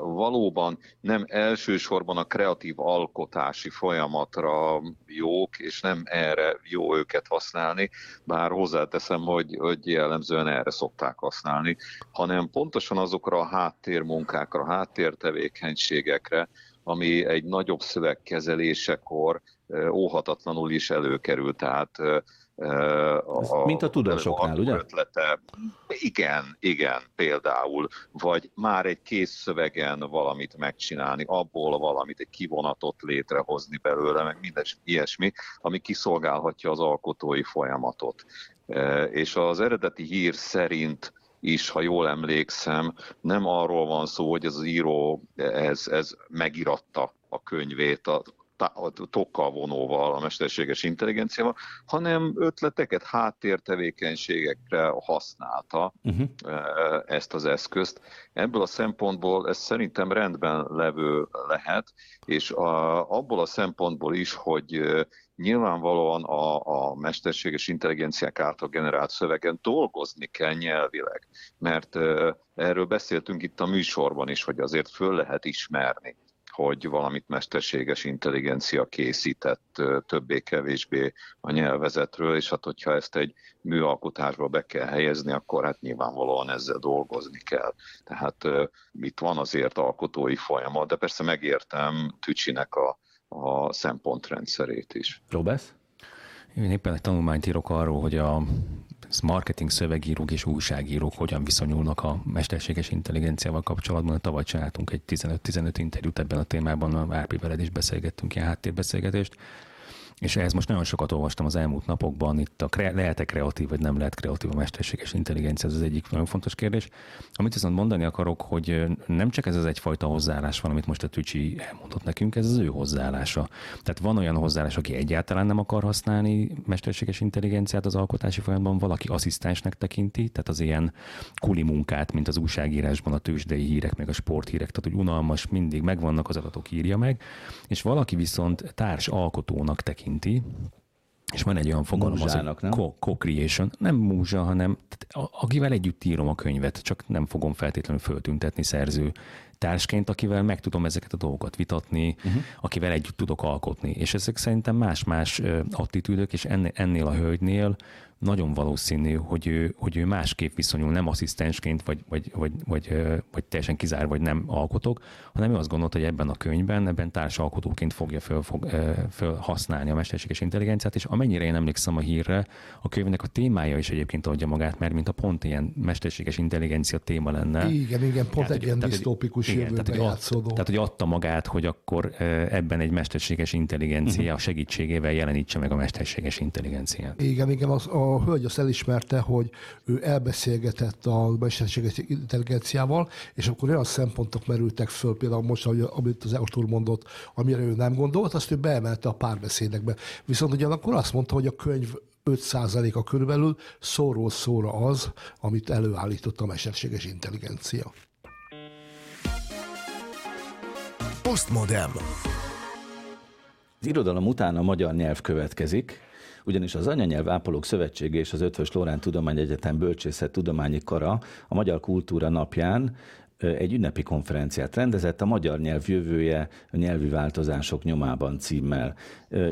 valóban nem elsősorban a kreatív alkotási folyamatra jók, és nem erre jó őket használni, bár hozzáteszem, hogy, hogy jellemzően erre szokták használni, hanem pontosan azokra a háttérmunkákra, háttértevékenységekre, ami egy nagyobb szöveg kezelésekor óhatatlanul is előkerül. Tehát a, mint a tudósoknál, ugye? Ötlete. Igen, igen, például. Vagy már egy kész szövegen valamit megcsinálni, abból valamit, egy kivonatot létrehozni belőle, meg minden ilyesmi, ami kiszolgálhatja az alkotói folyamatot. És az eredeti hír szerint is, ha jól emlékszem, nem arról van szó, hogy ez az író ez, ez megiratta a könyvét, a, tokkal vonóval, a mesterséges intelligenciával, hanem ötleteket, háttértevékenységekre használta uh-huh. ezt az eszközt. Ebből a szempontból ez szerintem rendben levő lehet, és a, abból a szempontból is, hogy nyilvánvalóan a, a mesterséges intelligenciák által generált szövegen dolgozni kell nyelvileg, mert erről beszéltünk itt a műsorban is, hogy azért föl lehet ismerni hogy valamit mesterséges intelligencia készített többé-kevésbé a nyelvezetről, és hát hogyha ezt egy műalkotásba be kell helyezni, akkor hát nyilvánvalóan ezzel dolgozni kell. Tehát itt van azért alkotói folyamat, de persze megértem Tücsinek a, a szempontrendszerét is. Robesz? Én éppen egy tanulmányt írok arról, hogy a marketing szövegírók és újságírók hogyan viszonyulnak a mesterséges intelligenciával kapcsolatban. Tavaly csináltunk egy 15-15 interjút ebben a témában, Árpi veled is beszélgettünk ilyen háttérbeszélgetést, és ehhez most nagyon sokat olvastam az elmúlt napokban, itt a kre- lehet-e kreatív, vagy nem lehet kreatív a mesterséges intelligencia, ez az egyik nagyon fontos kérdés. Amit viszont mondani akarok, hogy nem csak ez az egyfajta hozzáállás van, amit most a Tücsi elmondott nekünk, ez az ő hozzáállása. Tehát van olyan hozzáállás, aki egyáltalán nem akar használni mesterséges intelligenciát az alkotási folyamatban, valaki asszisztensnek tekinti, tehát az ilyen kuli munkát, mint az újságírásban a tőzsdei hírek, meg a sporthírek, tehát hogy unalmas, mindig megvannak az adatok, írja meg, és valaki viszont társ alkotónak tekinti tekinti, és van egy olyan fogalom, Múzsának, az, hogy co-creation. Nem múzsa, hanem akivel együtt írom a könyvet, csak nem fogom feltétlenül föltüntetni szerző társként, akivel meg tudom ezeket a dolgokat vitatni, uh-huh. akivel együtt tudok alkotni. És ezek szerintem más-más attitűdök, és ennél, ennél a hölgynél nagyon valószínű, hogy ő, hogy ő másképp viszonyul, nem asszisztensként, vagy, vagy, vagy, vagy, vagy teljesen kizár, vagy nem alkotok, hanem ő azt gondolta, hogy ebben a könyvben, ebben társalkotóként fogja föl, fog, föl használni a mesterséges intelligenciát, és amennyire én emlékszem a hírre, a könyvnek a témája is egyébként adja magát, mert mint a pont ilyen mesterséges intelligencia téma lenne. Igen, igen, pont tehát, egy ilyen disztópikus jövőben tehát, játszódó. Tehát, hogy adta magát, hogy akkor ebben egy mesterséges intelligencia uh-huh. segítségével jelenítse meg a mesterséges intelligenciát. Igen, igen, az, a hölgy azt elismerte, hogy ő elbeszélgetett a mesterséges intelligenciával, és akkor olyan szempontok merültek föl, például most, amit az Eostor mondott, amire ő nem gondolt, azt ő beemelte a párbeszédekbe. Viszont ugyanakkor azt mondta, hogy a könyv 5%-a körülbelül szóról szóra az, amit előállított a mesterséges intelligencia. Postmodem. Az irodalom után a magyar nyelv következik, ugyanis az Anyanyelv Ápolók Szövetsége és az Ötvös Lorán Tudományegyetem Bölcsészet Tudományi Kara a Magyar Kultúra napján egy ünnepi konferenciát rendezett a magyar nyelv jövője a nyelvi változások nyomában címmel.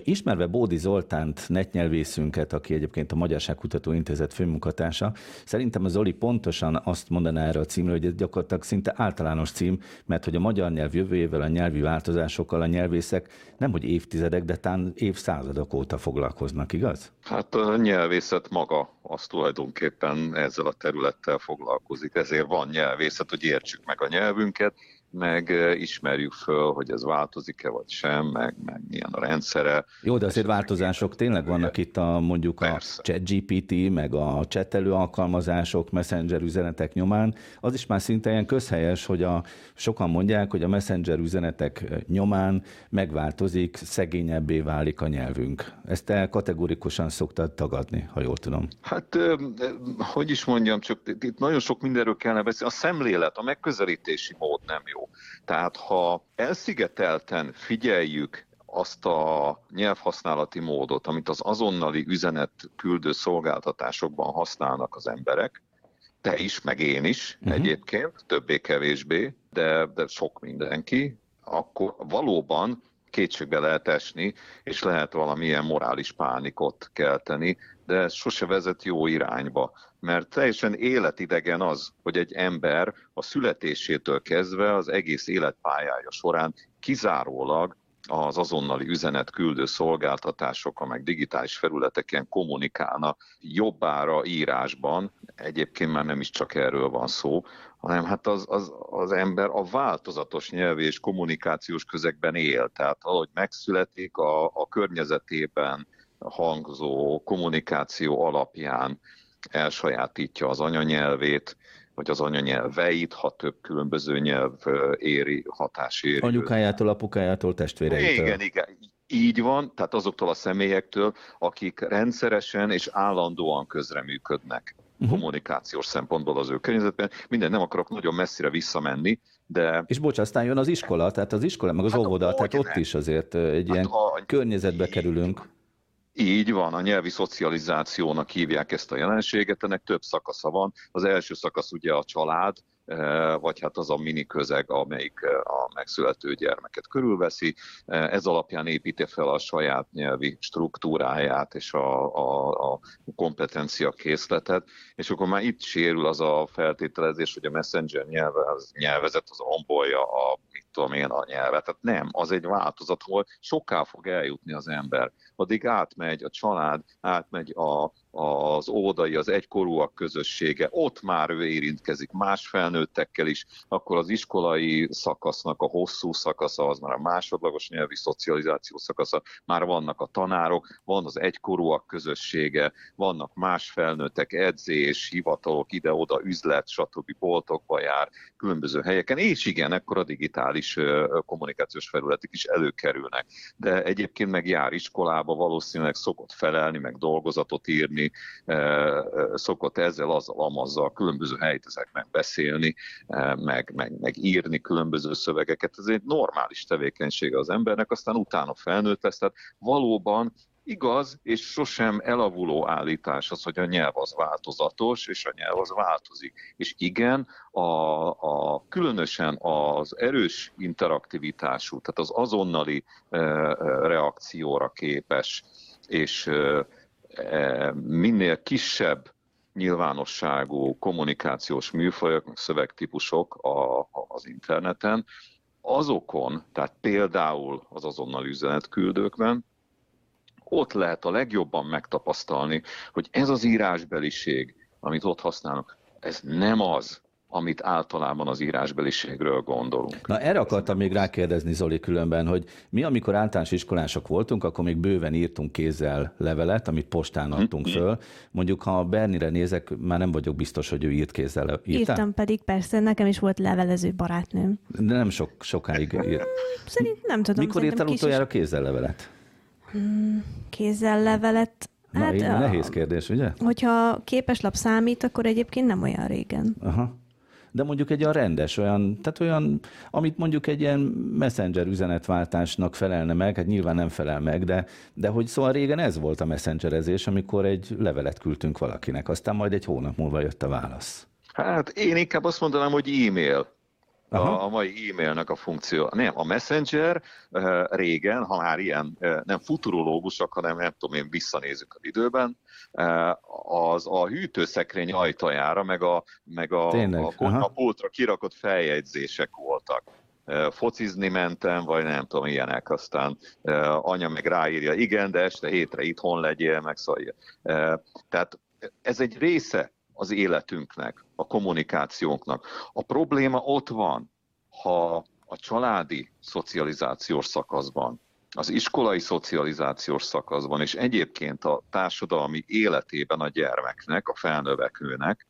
Ismerve Bódi Zoltánt, netnyelvészünket, aki egyébként a Magyarságkutató Intézet főmunkatársa, szerintem az Zoli pontosan azt mondaná erről a címről, hogy ez gyakorlatilag szinte általános cím, mert hogy a magyar nyelv jövőjével, a nyelvi változásokkal a nyelvészek nem hogy évtizedek, de talán évszázadok óta foglalkoznak, igaz? Hát a nyelvészet maga az tulajdonképpen ezzel a területtel foglalkozik, ezért van nyelvészet, hogy értsük meg a nyelvünket, meg ismerjük föl, hogy ez változik-e vagy sem, meg, meg milyen a rendszere. Jó, de azért változások tényleg vannak itt a mondjuk Persze. a ChatGPT, meg a csetelő alkalmazások, messenger üzenetek nyomán. Az is már szinte ilyen közhelyes, hogy a, sokan mondják, hogy a messenger üzenetek nyomán megváltozik, szegényebbé válik a nyelvünk. Ezt te kategorikusan szoktad tagadni, ha jól tudom. Hát, hogy is mondjam, csak itt nagyon sok mindenről kellene beszélni. A szemlélet, a megközelítési mód nem jó. Tehát ha elszigetelten figyeljük azt a nyelvhasználati módot, amit az azonnali üzenet küldő szolgáltatásokban használnak az emberek, te is, meg én is uh-huh. egyébként, többé-kevésbé, de, de sok mindenki, akkor valóban kétségbe lehet esni, és lehet valamilyen morális pánikot kelteni, de ez sose vezet jó irányba. Mert teljesen életidegen az, hogy egy ember a születésétől kezdve az egész életpályája során kizárólag az azonnali üzenet küldő szolgáltatások, meg digitális felületeken kommunikálna jobbára írásban, egyébként már nem is csak erről van szó, hanem hát az, az, az ember a változatos nyelvi és kommunikációs közegben él. Tehát ahogy megszületik a, a környezetében hangzó kommunikáció alapján elsajátítja az anyanyelvét, vagy az anyanyelveit, ha több különböző nyelv éri, hatás éri. Anyukájától, apukájától, testvéreitől. Igen, igen. Így van, tehát azoktól a személyektől, akik rendszeresen és állandóan közreműködnek uh-huh. kommunikációs szempontból az ő környezetben. Minden, nem akarok nagyon messzire visszamenni, de... És bocs, aztán jön az iskola, tehát az iskola, meg az hát óvoda, tehát ott is azért egy hát ilyen a... környezetbe kerülünk. Így van, a nyelvi szocializációnak hívják ezt a jelenséget, ennek több szakasza van. Az első szakasz ugye a család, vagy hát az a mini közeg, amelyik eh, a megszülető gyermeket körülveszi. Eh, ez alapján építi fel a saját nyelvi struktúráját és a, a, a kompetencia készletet, és akkor már itt sérül az a feltételezés, hogy a messenger nyelve, az nyelvezet az ombolja a mit tudom én a nyelvet. Tehát nem, az egy változat, hol soká fog eljutni az ember. Addig átmegy a család, átmegy a, az ódai, az egykorúak közössége, ott már ő érintkezik más felnőttekkel is, akkor az iskolai szakasznak a hosszú szakasza, az már a másodlagos nyelvi szocializáció szakasza, már vannak a tanárok, van az egykorúak közössége, vannak más felnőttek, edzés, hivatalok, ide-oda, üzlet, stb. boltokba jár, különböző helyeken, és igen, ekkor a digitális kommunikációs felületek is előkerülnek. De egyébként meg jár iskolába, valószínűleg szokott felelni, meg dolgozatot írni, beszélni, szokott ezzel, azzal, amazzal különböző helyzeteknek beszélni, meg, meg, meg írni különböző szövegeket. Ez egy normális tevékenysége az embernek, aztán utána felnőtt lesz. Tehát valóban igaz, és sosem elavuló állítás az, hogy a nyelv az változatos, és a nyelv az változik. És igen, a, a, különösen az erős interaktivitású, tehát az azonnali e, reakcióra képes, és E, minél kisebb nyilvánosságú kommunikációs műfajok, szövegtípusok a, az interneten, azokon, tehát például az azonnal üzenetküldőkben, ott lehet a legjobban megtapasztalni, hogy ez az írásbeliség, amit ott használnak, ez nem az, amit általában az írásbeliségről gondolunk. Na erre akartam még rákérdezni, Zoli, különben, hogy mi, amikor általános iskolások voltunk, akkor még bőven írtunk kézzel levelet, amit postán adtunk hm. föl. Mondjuk, ha Bernire nézek, már nem vagyok biztos, hogy ő írt kézzel. Írtál? Írtam pedig, persze, nekem is volt levelező barátnőm. De nem sok, sokáig írt. Szerint nem tudom. Mikor írtál utoljára kézzel levelet? Hmm, kézzel levelet? Na, hát, nehéz kérdés, ugye? Hogyha képeslap számít, akkor egyébként nem olyan régen. Aha de mondjuk egy olyan rendes, olyan, tehát olyan, amit mondjuk egy ilyen messenger üzenetváltásnak felelne meg, hát nyilván nem felel meg, de, de hogy szóval régen ez volt a messengerezés, amikor egy levelet küldtünk valakinek, aztán majd egy hónap múlva jött a válasz. Hát én inkább azt mondanám, hogy e-mail a, a mai e-mailnek a funkció. Nem, a Messenger uh, régen, ha már ilyen uh, nem futurológusok, hanem nem tudom én, visszanézünk az időben, az a hűtőszekrény ajtajára, meg a, meg a, a konyhapultra kirakott feljegyzések voltak focizni mentem, vagy nem tudom, ilyenek, aztán anya meg ráírja, igen, de este hétre itthon legyél, meg szóval. Tehát ez egy része az életünknek, a kommunikációnknak. A probléma ott van, ha a családi szocializációs szakaszban, az iskolai szocializációs szakaszban, és egyébként a társadalmi életében a gyermeknek, a felnövekvőnek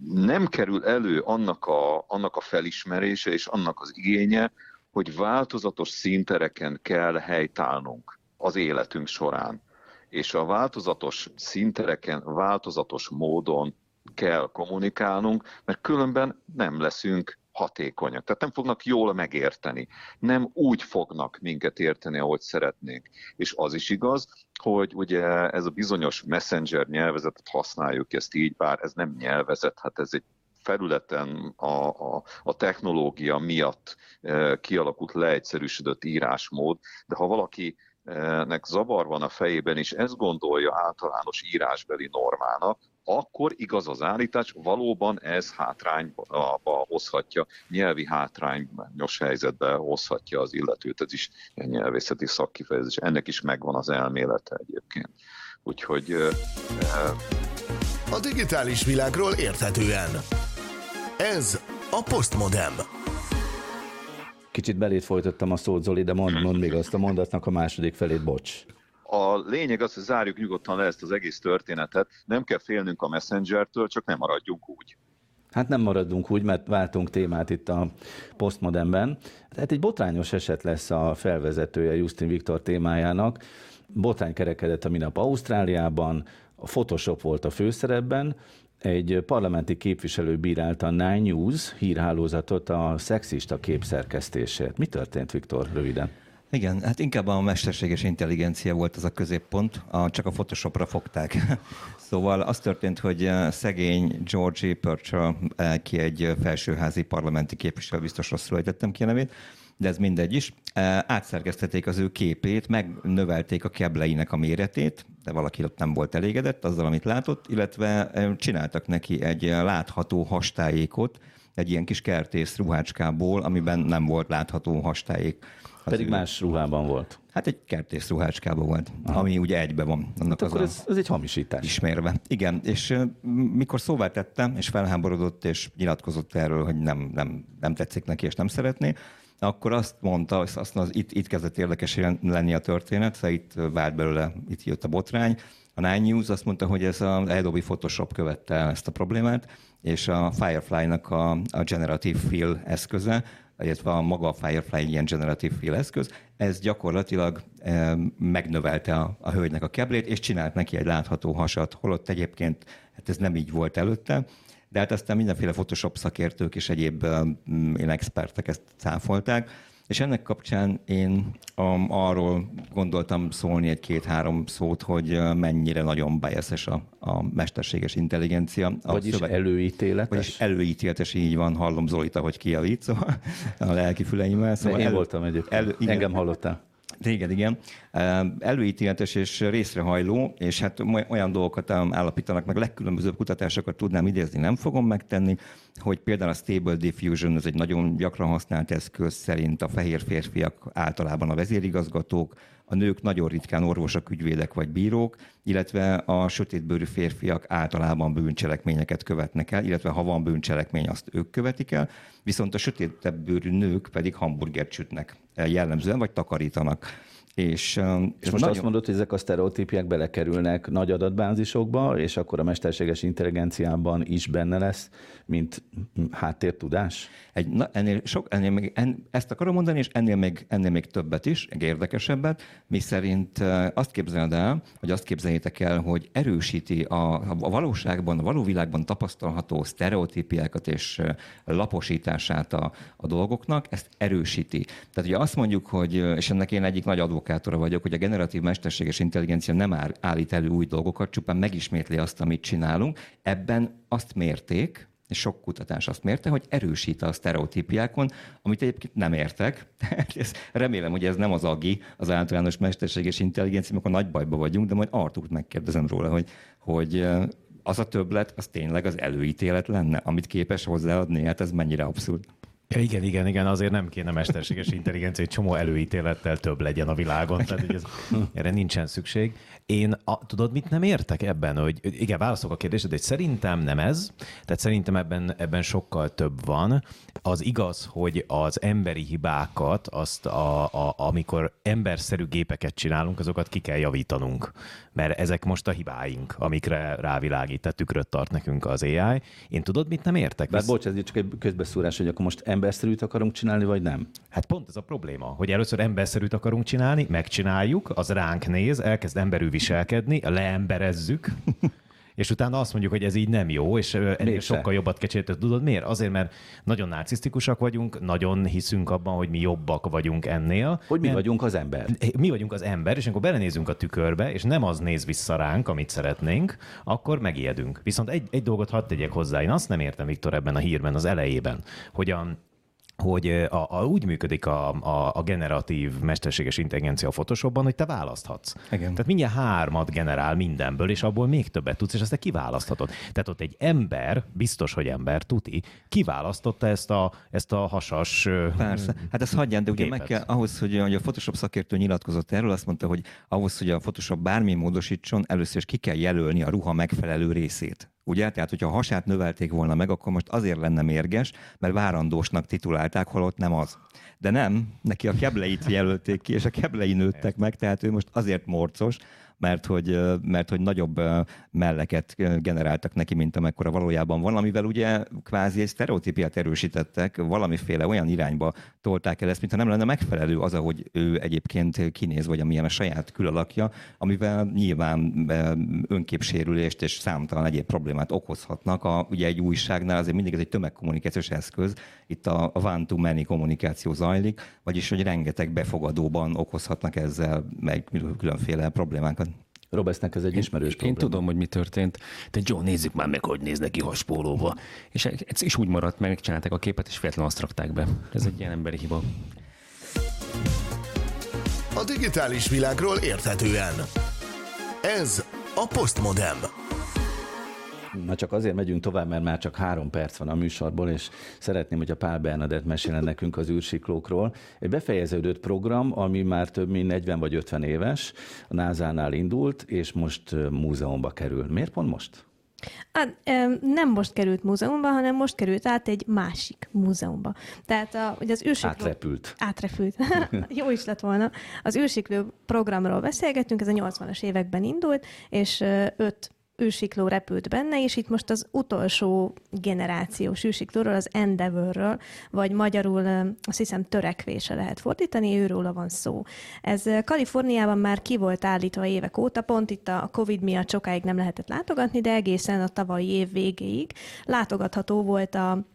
nem kerül elő annak a, annak a felismerése és annak az igénye, hogy változatos színtereken kell helytállnunk az életünk során. És a változatos színtereken, változatos módon kell kommunikálnunk, mert különben nem leszünk hatékonyak. Tehát nem fognak jól megérteni. Nem úgy fognak minket érteni, ahogy szeretnénk. És az is igaz, hogy ugye ez a bizonyos messenger nyelvezetet használjuk ezt így, bár ez nem nyelvezet, hát ez egy felületen a, a, a technológia miatt kialakult leegyszerűsödött írásmód, de ha valaki nek zavar van a fejében, és ezt gondolja általános írásbeli normának, akkor igaz az állítás, valóban ez hátrányba hozhatja, nyelvi hátrányos helyzetbe hozhatja az illetőt, ez is egy nyelvészeti szakkifejezés. Ennek is megvan az elmélete egyébként. Úgyhogy... A digitális világról érthetően. Ez a Postmodem. Kicsit belét folytattam a szót, Zoli, de mond, mond még azt a mondatnak a második felét, bocs. A lényeg az, hogy zárjuk nyugodtan le ezt az egész történetet. Nem kell félnünk a Messengertől, csak nem maradjunk úgy. Hát nem maradunk úgy, mert váltunk témát itt a postmodernben. Tehát egy botrányos eset lesz a felvezetője Justin Viktor témájának. Botrány kerekedett a minap Ausztráliában, a Photoshop volt a főszerepben, egy parlamenti képviselő bírálta a Nine News hírhálózatot a szexista képszerkesztésért. Mi történt, Viktor, röviden? Igen, hát inkább a mesterséges intelligencia volt az a középpont, a, csak a Photoshopra fogták. szóval az történt, hogy eh, szegény Percha, eh, ki egy felsőházi parlamenti képviselő, biztos rosszul ejtettem ki a nevét, de ez mindegy is. Átszerkesztették az ő képét, megnövelték a kebleinek a méretét, de valaki ott nem volt elégedett azzal, amit látott, illetve csináltak neki egy látható hastájékot, egy ilyen kis kertész ruhácskából, amiben nem volt látható hastájék. Pedig ő... más ruhában volt. Hát egy kertész ruhácskában volt, Aha. ami ugye egybe van. Annak hát akkor ez, ez egy hamisítás. Ismerve. Igen, és mikor szóvá tettem, és felháborodott, és nyilatkozott erről, hogy nem, nem, nem tetszik neki, és nem szeretné, akkor azt mondta, azt, azt az, itt, itt kezdett érdekes lenni a történet, szóval itt vált belőle, itt jött a botrány. A Nine News azt mondta, hogy ez az Adobe Photoshop követte ezt a problémát, és a Firefly-nak a, a Generative Fill eszköze, illetve a maga a Firefly ilyen Generative Fill eszköz, ez gyakorlatilag e, megnövelte a, a hölgynek a keblét, és csinált neki egy látható hasat, holott egyébként hát ez nem így volt előtte, de hát aztán mindenféle Photoshop szakértők és egyéb én expertek ezt cáfolták, és ennek kapcsán én um, arról gondoltam szólni egy-két-három szót, hogy mennyire nagyon biases a, a mesterséges intelligencia. A vagyis szöveg, előítéletes? Vagyis előítéletes, így van, hallom Zolita, hogy kiavít, szóval a lelki füleimmel. Szóval én elő, voltam egyébként, elő, igen, engem hallottál. Igen, igen. Előítéletes és részrehajló, és hát olyan dolgokat állapítanak meg, legkülönbözőbb kutatásokat tudnám idézni, nem fogom megtenni, hogy például a Stable Diffusion, ez egy nagyon gyakran használt eszköz, szerint a fehér férfiak általában a vezérigazgatók, a nők nagyon ritkán orvosok, ügyvédek vagy bírók, illetve a sötétbőrű férfiak általában bűncselekményeket követnek el, illetve ha van bűncselekmény, azt ők követik el, viszont a sötétebb bőrű nők pedig hamburgert sütnek jellemzően, vagy takarítanak. És, um, és most nagyon... azt mondod, hogy ezek a sztereotípiák belekerülnek nagy adatbázisokba, és akkor a mesterséges intelligenciában is benne lesz, mint háttértudás? Egy, na, ennél sok, ennél még, en, ezt akarom mondani, és ennél még, ennél még többet is, egy érdekesebbet, mi szerint azt képzeld el, hogy azt képzeljétek el, hogy erősíti a, a valóságban, a való világban tapasztalható sztereotípiákat és laposítását a, a dolgoknak, ezt erősíti. Tehát ugye azt mondjuk, hogy, és ennek én egyik nagy adó advokátora vagyok, hogy a generatív mesterséges intelligencia nem állít elő új dolgokat, csupán megismétli azt, amit csinálunk. Ebben azt mérték, és sok kutatás azt mérte, hogy erősít a sztereotípiákon, amit egyébként nem értek. Remélem, hogy ez nem az AGI, az általános mesterséges intelligencia, amikor nagy bajba vagyunk, de majd Artúrt megkérdezem róla, hogy, hogy az a többlet, az tényleg az előítélet lenne, amit képes hozzáadni, hát ez mennyire abszurd. Igen, igen, igen, azért nem kéne mesterséges intelligencia, egy csomó előítélettel több legyen a világon, tehát hogy ez, erre nincsen szükség. Én a, tudod, mit nem értek ebben, hogy igen, válaszok a kérdésed, hogy szerintem nem ez, tehát szerintem ebben, ebben sokkal több van. Az igaz, hogy az emberi hibákat, azt a, a, amikor emberszerű gépeket csinálunk, azokat ki kell javítanunk, mert ezek most a hibáink, amikre rávilágít, tehát tükröt tart nekünk az AI. Én tudod, mit nem értek? Bár bocs, ez csak egy közbeszúrás, hogy akkor most emberszerűt akarunk csinálni, vagy nem? Hát pont ez a probléma, hogy először emberszerűt akarunk csinálni, megcsináljuk, az ránk néz, elkezd emberű viselkedni, leemberezzük, És utána azt mondjuk, hogy ez így nem jó, és ennél sokkal jobbat kecsértett. Tudod miért? Azért, mert nagyon narcisztikusak vagyunk, nagyon hiszünk abban, hogy mi jobbak vagyunk ennél. Hogy mi Mert- vagyunk az ember. mi vagyunk az ember, és amikor belenézünk a tükörbe, és nem az néz vissza ránk, amit szeretnénk, akkor megijedünk. Viszont egy, egy dolgot hadd tegyek hozzá, én azt nem értem, Viktor, ebben a hírben az elejében, hogy a, hogy a, a, úgy működik a, a, a generatív mesterséges intelligencia a Photoshopban, hogy te választhatsz. Igen. Tehát mindjárt hármat generál mindenből, és abból még többet tudsz, és ezt te kiválaszthatod. Tehát ott egy ember, biztos, hogy ember, tuti, kiválasztotta ezt a, ezt a hasas Persze. Hát ezt hagyján, de ugye Gépet. meg kell ahhoz, hogy hogy a Photoshop szakértő nyilatkozott erről, azt mondta, hogy ahhoz, hogy a Photoshop bármi módosítson, először is ki kell jelölni a ruha megfelelő részét. Ugye? Tehát, hogyha a hasát növelték volna meg, akkor most azért lenne mérges, mert várandósnak titulálták, holott nem az. De nem, neki a kebleit jelölték ki, és a keblei nőttek meg, tehát ő most azért morcos, mert hogy, mert hogy nagyobb melleket generáltak neki, mint amekkora valójában van, amivel ugye kvázi egy sztereotípiát erősítettek, valamiféle olyan irányba tolták el ezt, mintha nem lenne megfelelő az, ahogy ő egyébként kinéz, vagy amilyen a saját külalakja, amivel nyilván önképsérülést és számtalan egyéb problémát okozhatnak. A, ugye egy újságnál azért mindig ez egy tömegkommunikációs eszköz, itt a, a one-to-many kommunikáció zajlik, vagyis hogy rengeteg befogadóban okozhatnak ezzel meg különféle problémákat. Robesznek ez egy ismerős Én probléma. tudom, hogy mi történt. De John, nézzük már meg, hogy néz neki haspólóba. És ez is úgy maradt meg, megcsinálták a képet, és féletlen azt rakták be. Ez egy ilyen emberi hiba. A digitális világról érthetően. Ez a Postmodem. Na csak azért megyünk tovább, mert már csak három perc van a műsorból, és szeretném, hogy a Pál Bernadett mesélne nekünk az űrsiklókról. Egy befejeződött program, ami már több mint 40 vagy 50 éves, a NASA-nál indult, és most múzeumba kerül. Miért pont most? Hát, em, nem most került múzeumba, hanem most került át egy másik múzeumba. Tehát a, ugye az űrsikló... Átrepült. Átrepült. Jó is lett volna. Az űrsikló programról beszélgettünk, ez a 80-as években indult, és öt űrsikló repült benne, és itt most az utolsó generációs űrsiklóról, az Endeavorről, vagy magyarul azt hiszem törekvése lehet fordítani, őróla van szó. Ez Kaliforniában már ki volt állítva évek óta, pont itt a Covid miatt sokáig nem lehetett látogatni, de egészen a tavalyi év végéig látogatható volt a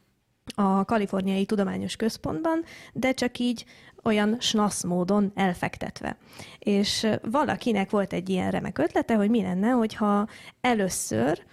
a Kaliforniai Tudományos Központban, de csak így olyan snasz módon elfektetve. És valakinek volt egy ilyen remek ötlete, hogy mi lenne, hogyha először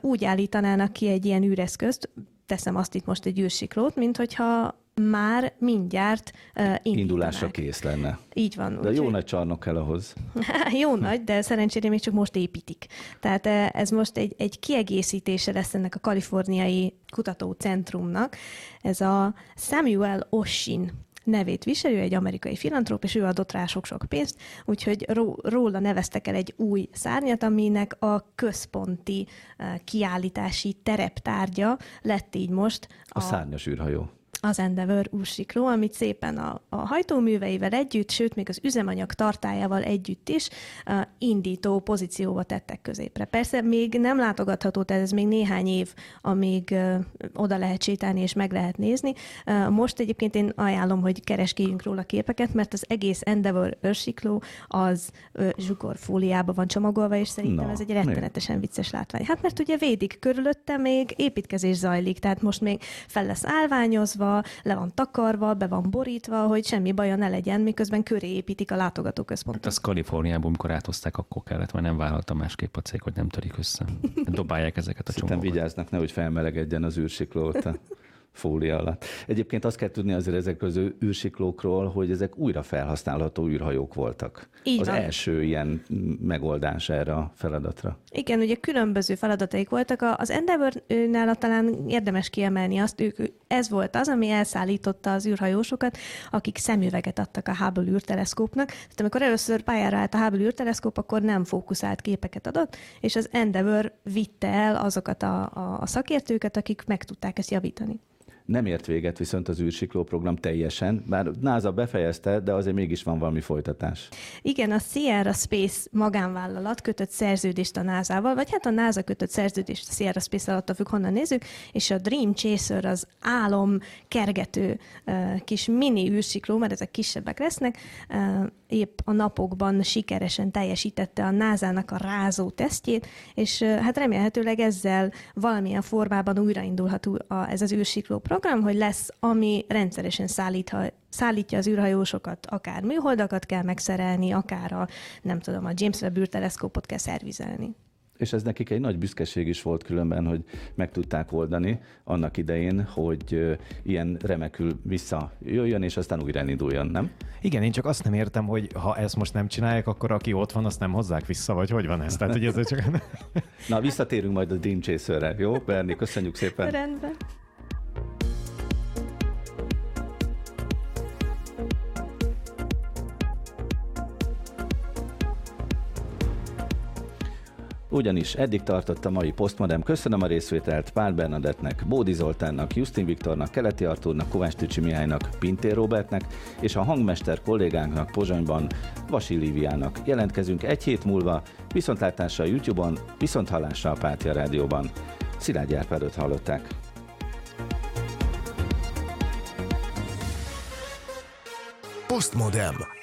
úgy állítanának ki egy ilyen űreszközt, teszem azt itt most egy űrsiklót, mint hogyha már mindjárt uh, Indulásra kész lenne. Így van. De jó úgyhogy- nagy csarnok kell ahhoz. Jó nagy, de szerencsére még csak most építik. Tehát eh, ez most egy, egy kiegészítése lesz ennek a kaliforniai kutatócentrumnak. Ez a Samuel Oshin nevét viseli, egy amerikai filantróp, és ő adott rá sok-sok pénzt, úgyhogy ró- róla neveztek el egy új szárnyat, aminek a központi eh, kiállítási tereptárgya lett így most A szárnyas űrhajó. Az Endeavour úrsikló, amit szépen a, a hajtóműveivel együtt, sőt, még az üzemanyag tartájával együtt is uh, indító pozícióba tettek középre. Persze még nem látogatható, tehát ez még néhány év, amíg uh, oda lehet sétálni és meg lehet nézni. Uh, most egyébként én ajánlom, hogy kereskéljünk róla képeket, mert az egész Endeavour őrsikló az uh, zsugorfóliába van csomagolva, és szerintem Na, ez egy mi? rettenetesen vicces látvány. Hát mert ugye védik körülötte, még építkezés zajlik, tehát most még fel lesz állványozva, le van takarva, be van borítva, hogy semmi baja ne legyen, miközben köré építik a Hát látogatóközpontot. az Kaliforniából, amikor áthozták, akkor kellett, mert nem vállalta másképp a cég, hogy nem törik össze. Dobálják ezeket a Szerintem csomagokat. vigyáznak, nehogy felmelegedjen az űrsikló ott a fólia alatt. Egyébként azt kell tudni azért ezekről az űrsiklókról, hogy ezek újra felhasználható űrhajók voltak. Így az van. első ilyen megoldás erre a feladatra. Igen, ugye különböző feladataik voltak. Az Endeavour-nál talán érdemes kiemelni azt, ők, ez volt az, ami elszállította az űrhajósokat, akik szemüveget adtak a Hubble űrteleszkópnak. Tehát amikor először pályára állt a Hubble űrteleszkóp, akkor nem fókuszált képeket adott, és az Endeavour vitte el azokat a, a, a szakértőket, akik meg tudták ezt javítani. Nem ért véget viszont az űrsikló program teljesen, bár NASA befejezte, de azért mégis van valami folytatás. Igen, a Sierra Space magánvállalat kötött szerződést a NASA-val, vagy hát a NASA kötött szerződést a Sierra Space alatt, függ, honnan nézzük, és a Dream Chaser az álom kergető kis mini űrsikló, mert ezek kisebbek lesznek, épp a napokban sikeresen teljesítette a NASA-nak a rázó tesztjét, és hát remélhetőleg ezzel valamilyen formában újraindulhat ez az űrsikló program, hogy lesz, ami rendszeresen szállítha, szállítja az űrhajósokat, akár műholdakat kell megszerelni, akár a, nem tudom, a James Webb űrteleszkópot kell szervizelni és ez nekik egy nagy büszkeség is volt különben, hogy meg tudták oldani annak idején, hogy ilyen remekül visszajöjjön, és aztán újra induljon, nem? Igen, én csak azt nem értem, hogy ha ezt most nem csinálják, akkor aki ott van, azt nem hozzák vissza, vagy hogy van ez? Tehát, hogy ez csak... Na, visszatérünk majd a Dream Chaser-re, jó? Berni, köszönjük szépen. Rendben. Ugyanis eddig tartott a mai Postmodem. Köszönöm a részvételt Pál Bernadettnek, Bódi Zoltánnak, Justin Viktornak, Keleti Artúrnak, Kovács Tücsi Mihálynak, Pintér Robertnek és a hangmester kollégánknak Pozsonyban, Vasi Líviának. Jelentkezünk egy hét múlva, viszontlátásra a YouTube-on, viszonthallásra a Pátia Rádióban. Szilágyi Árpádot hallották. Postmodem.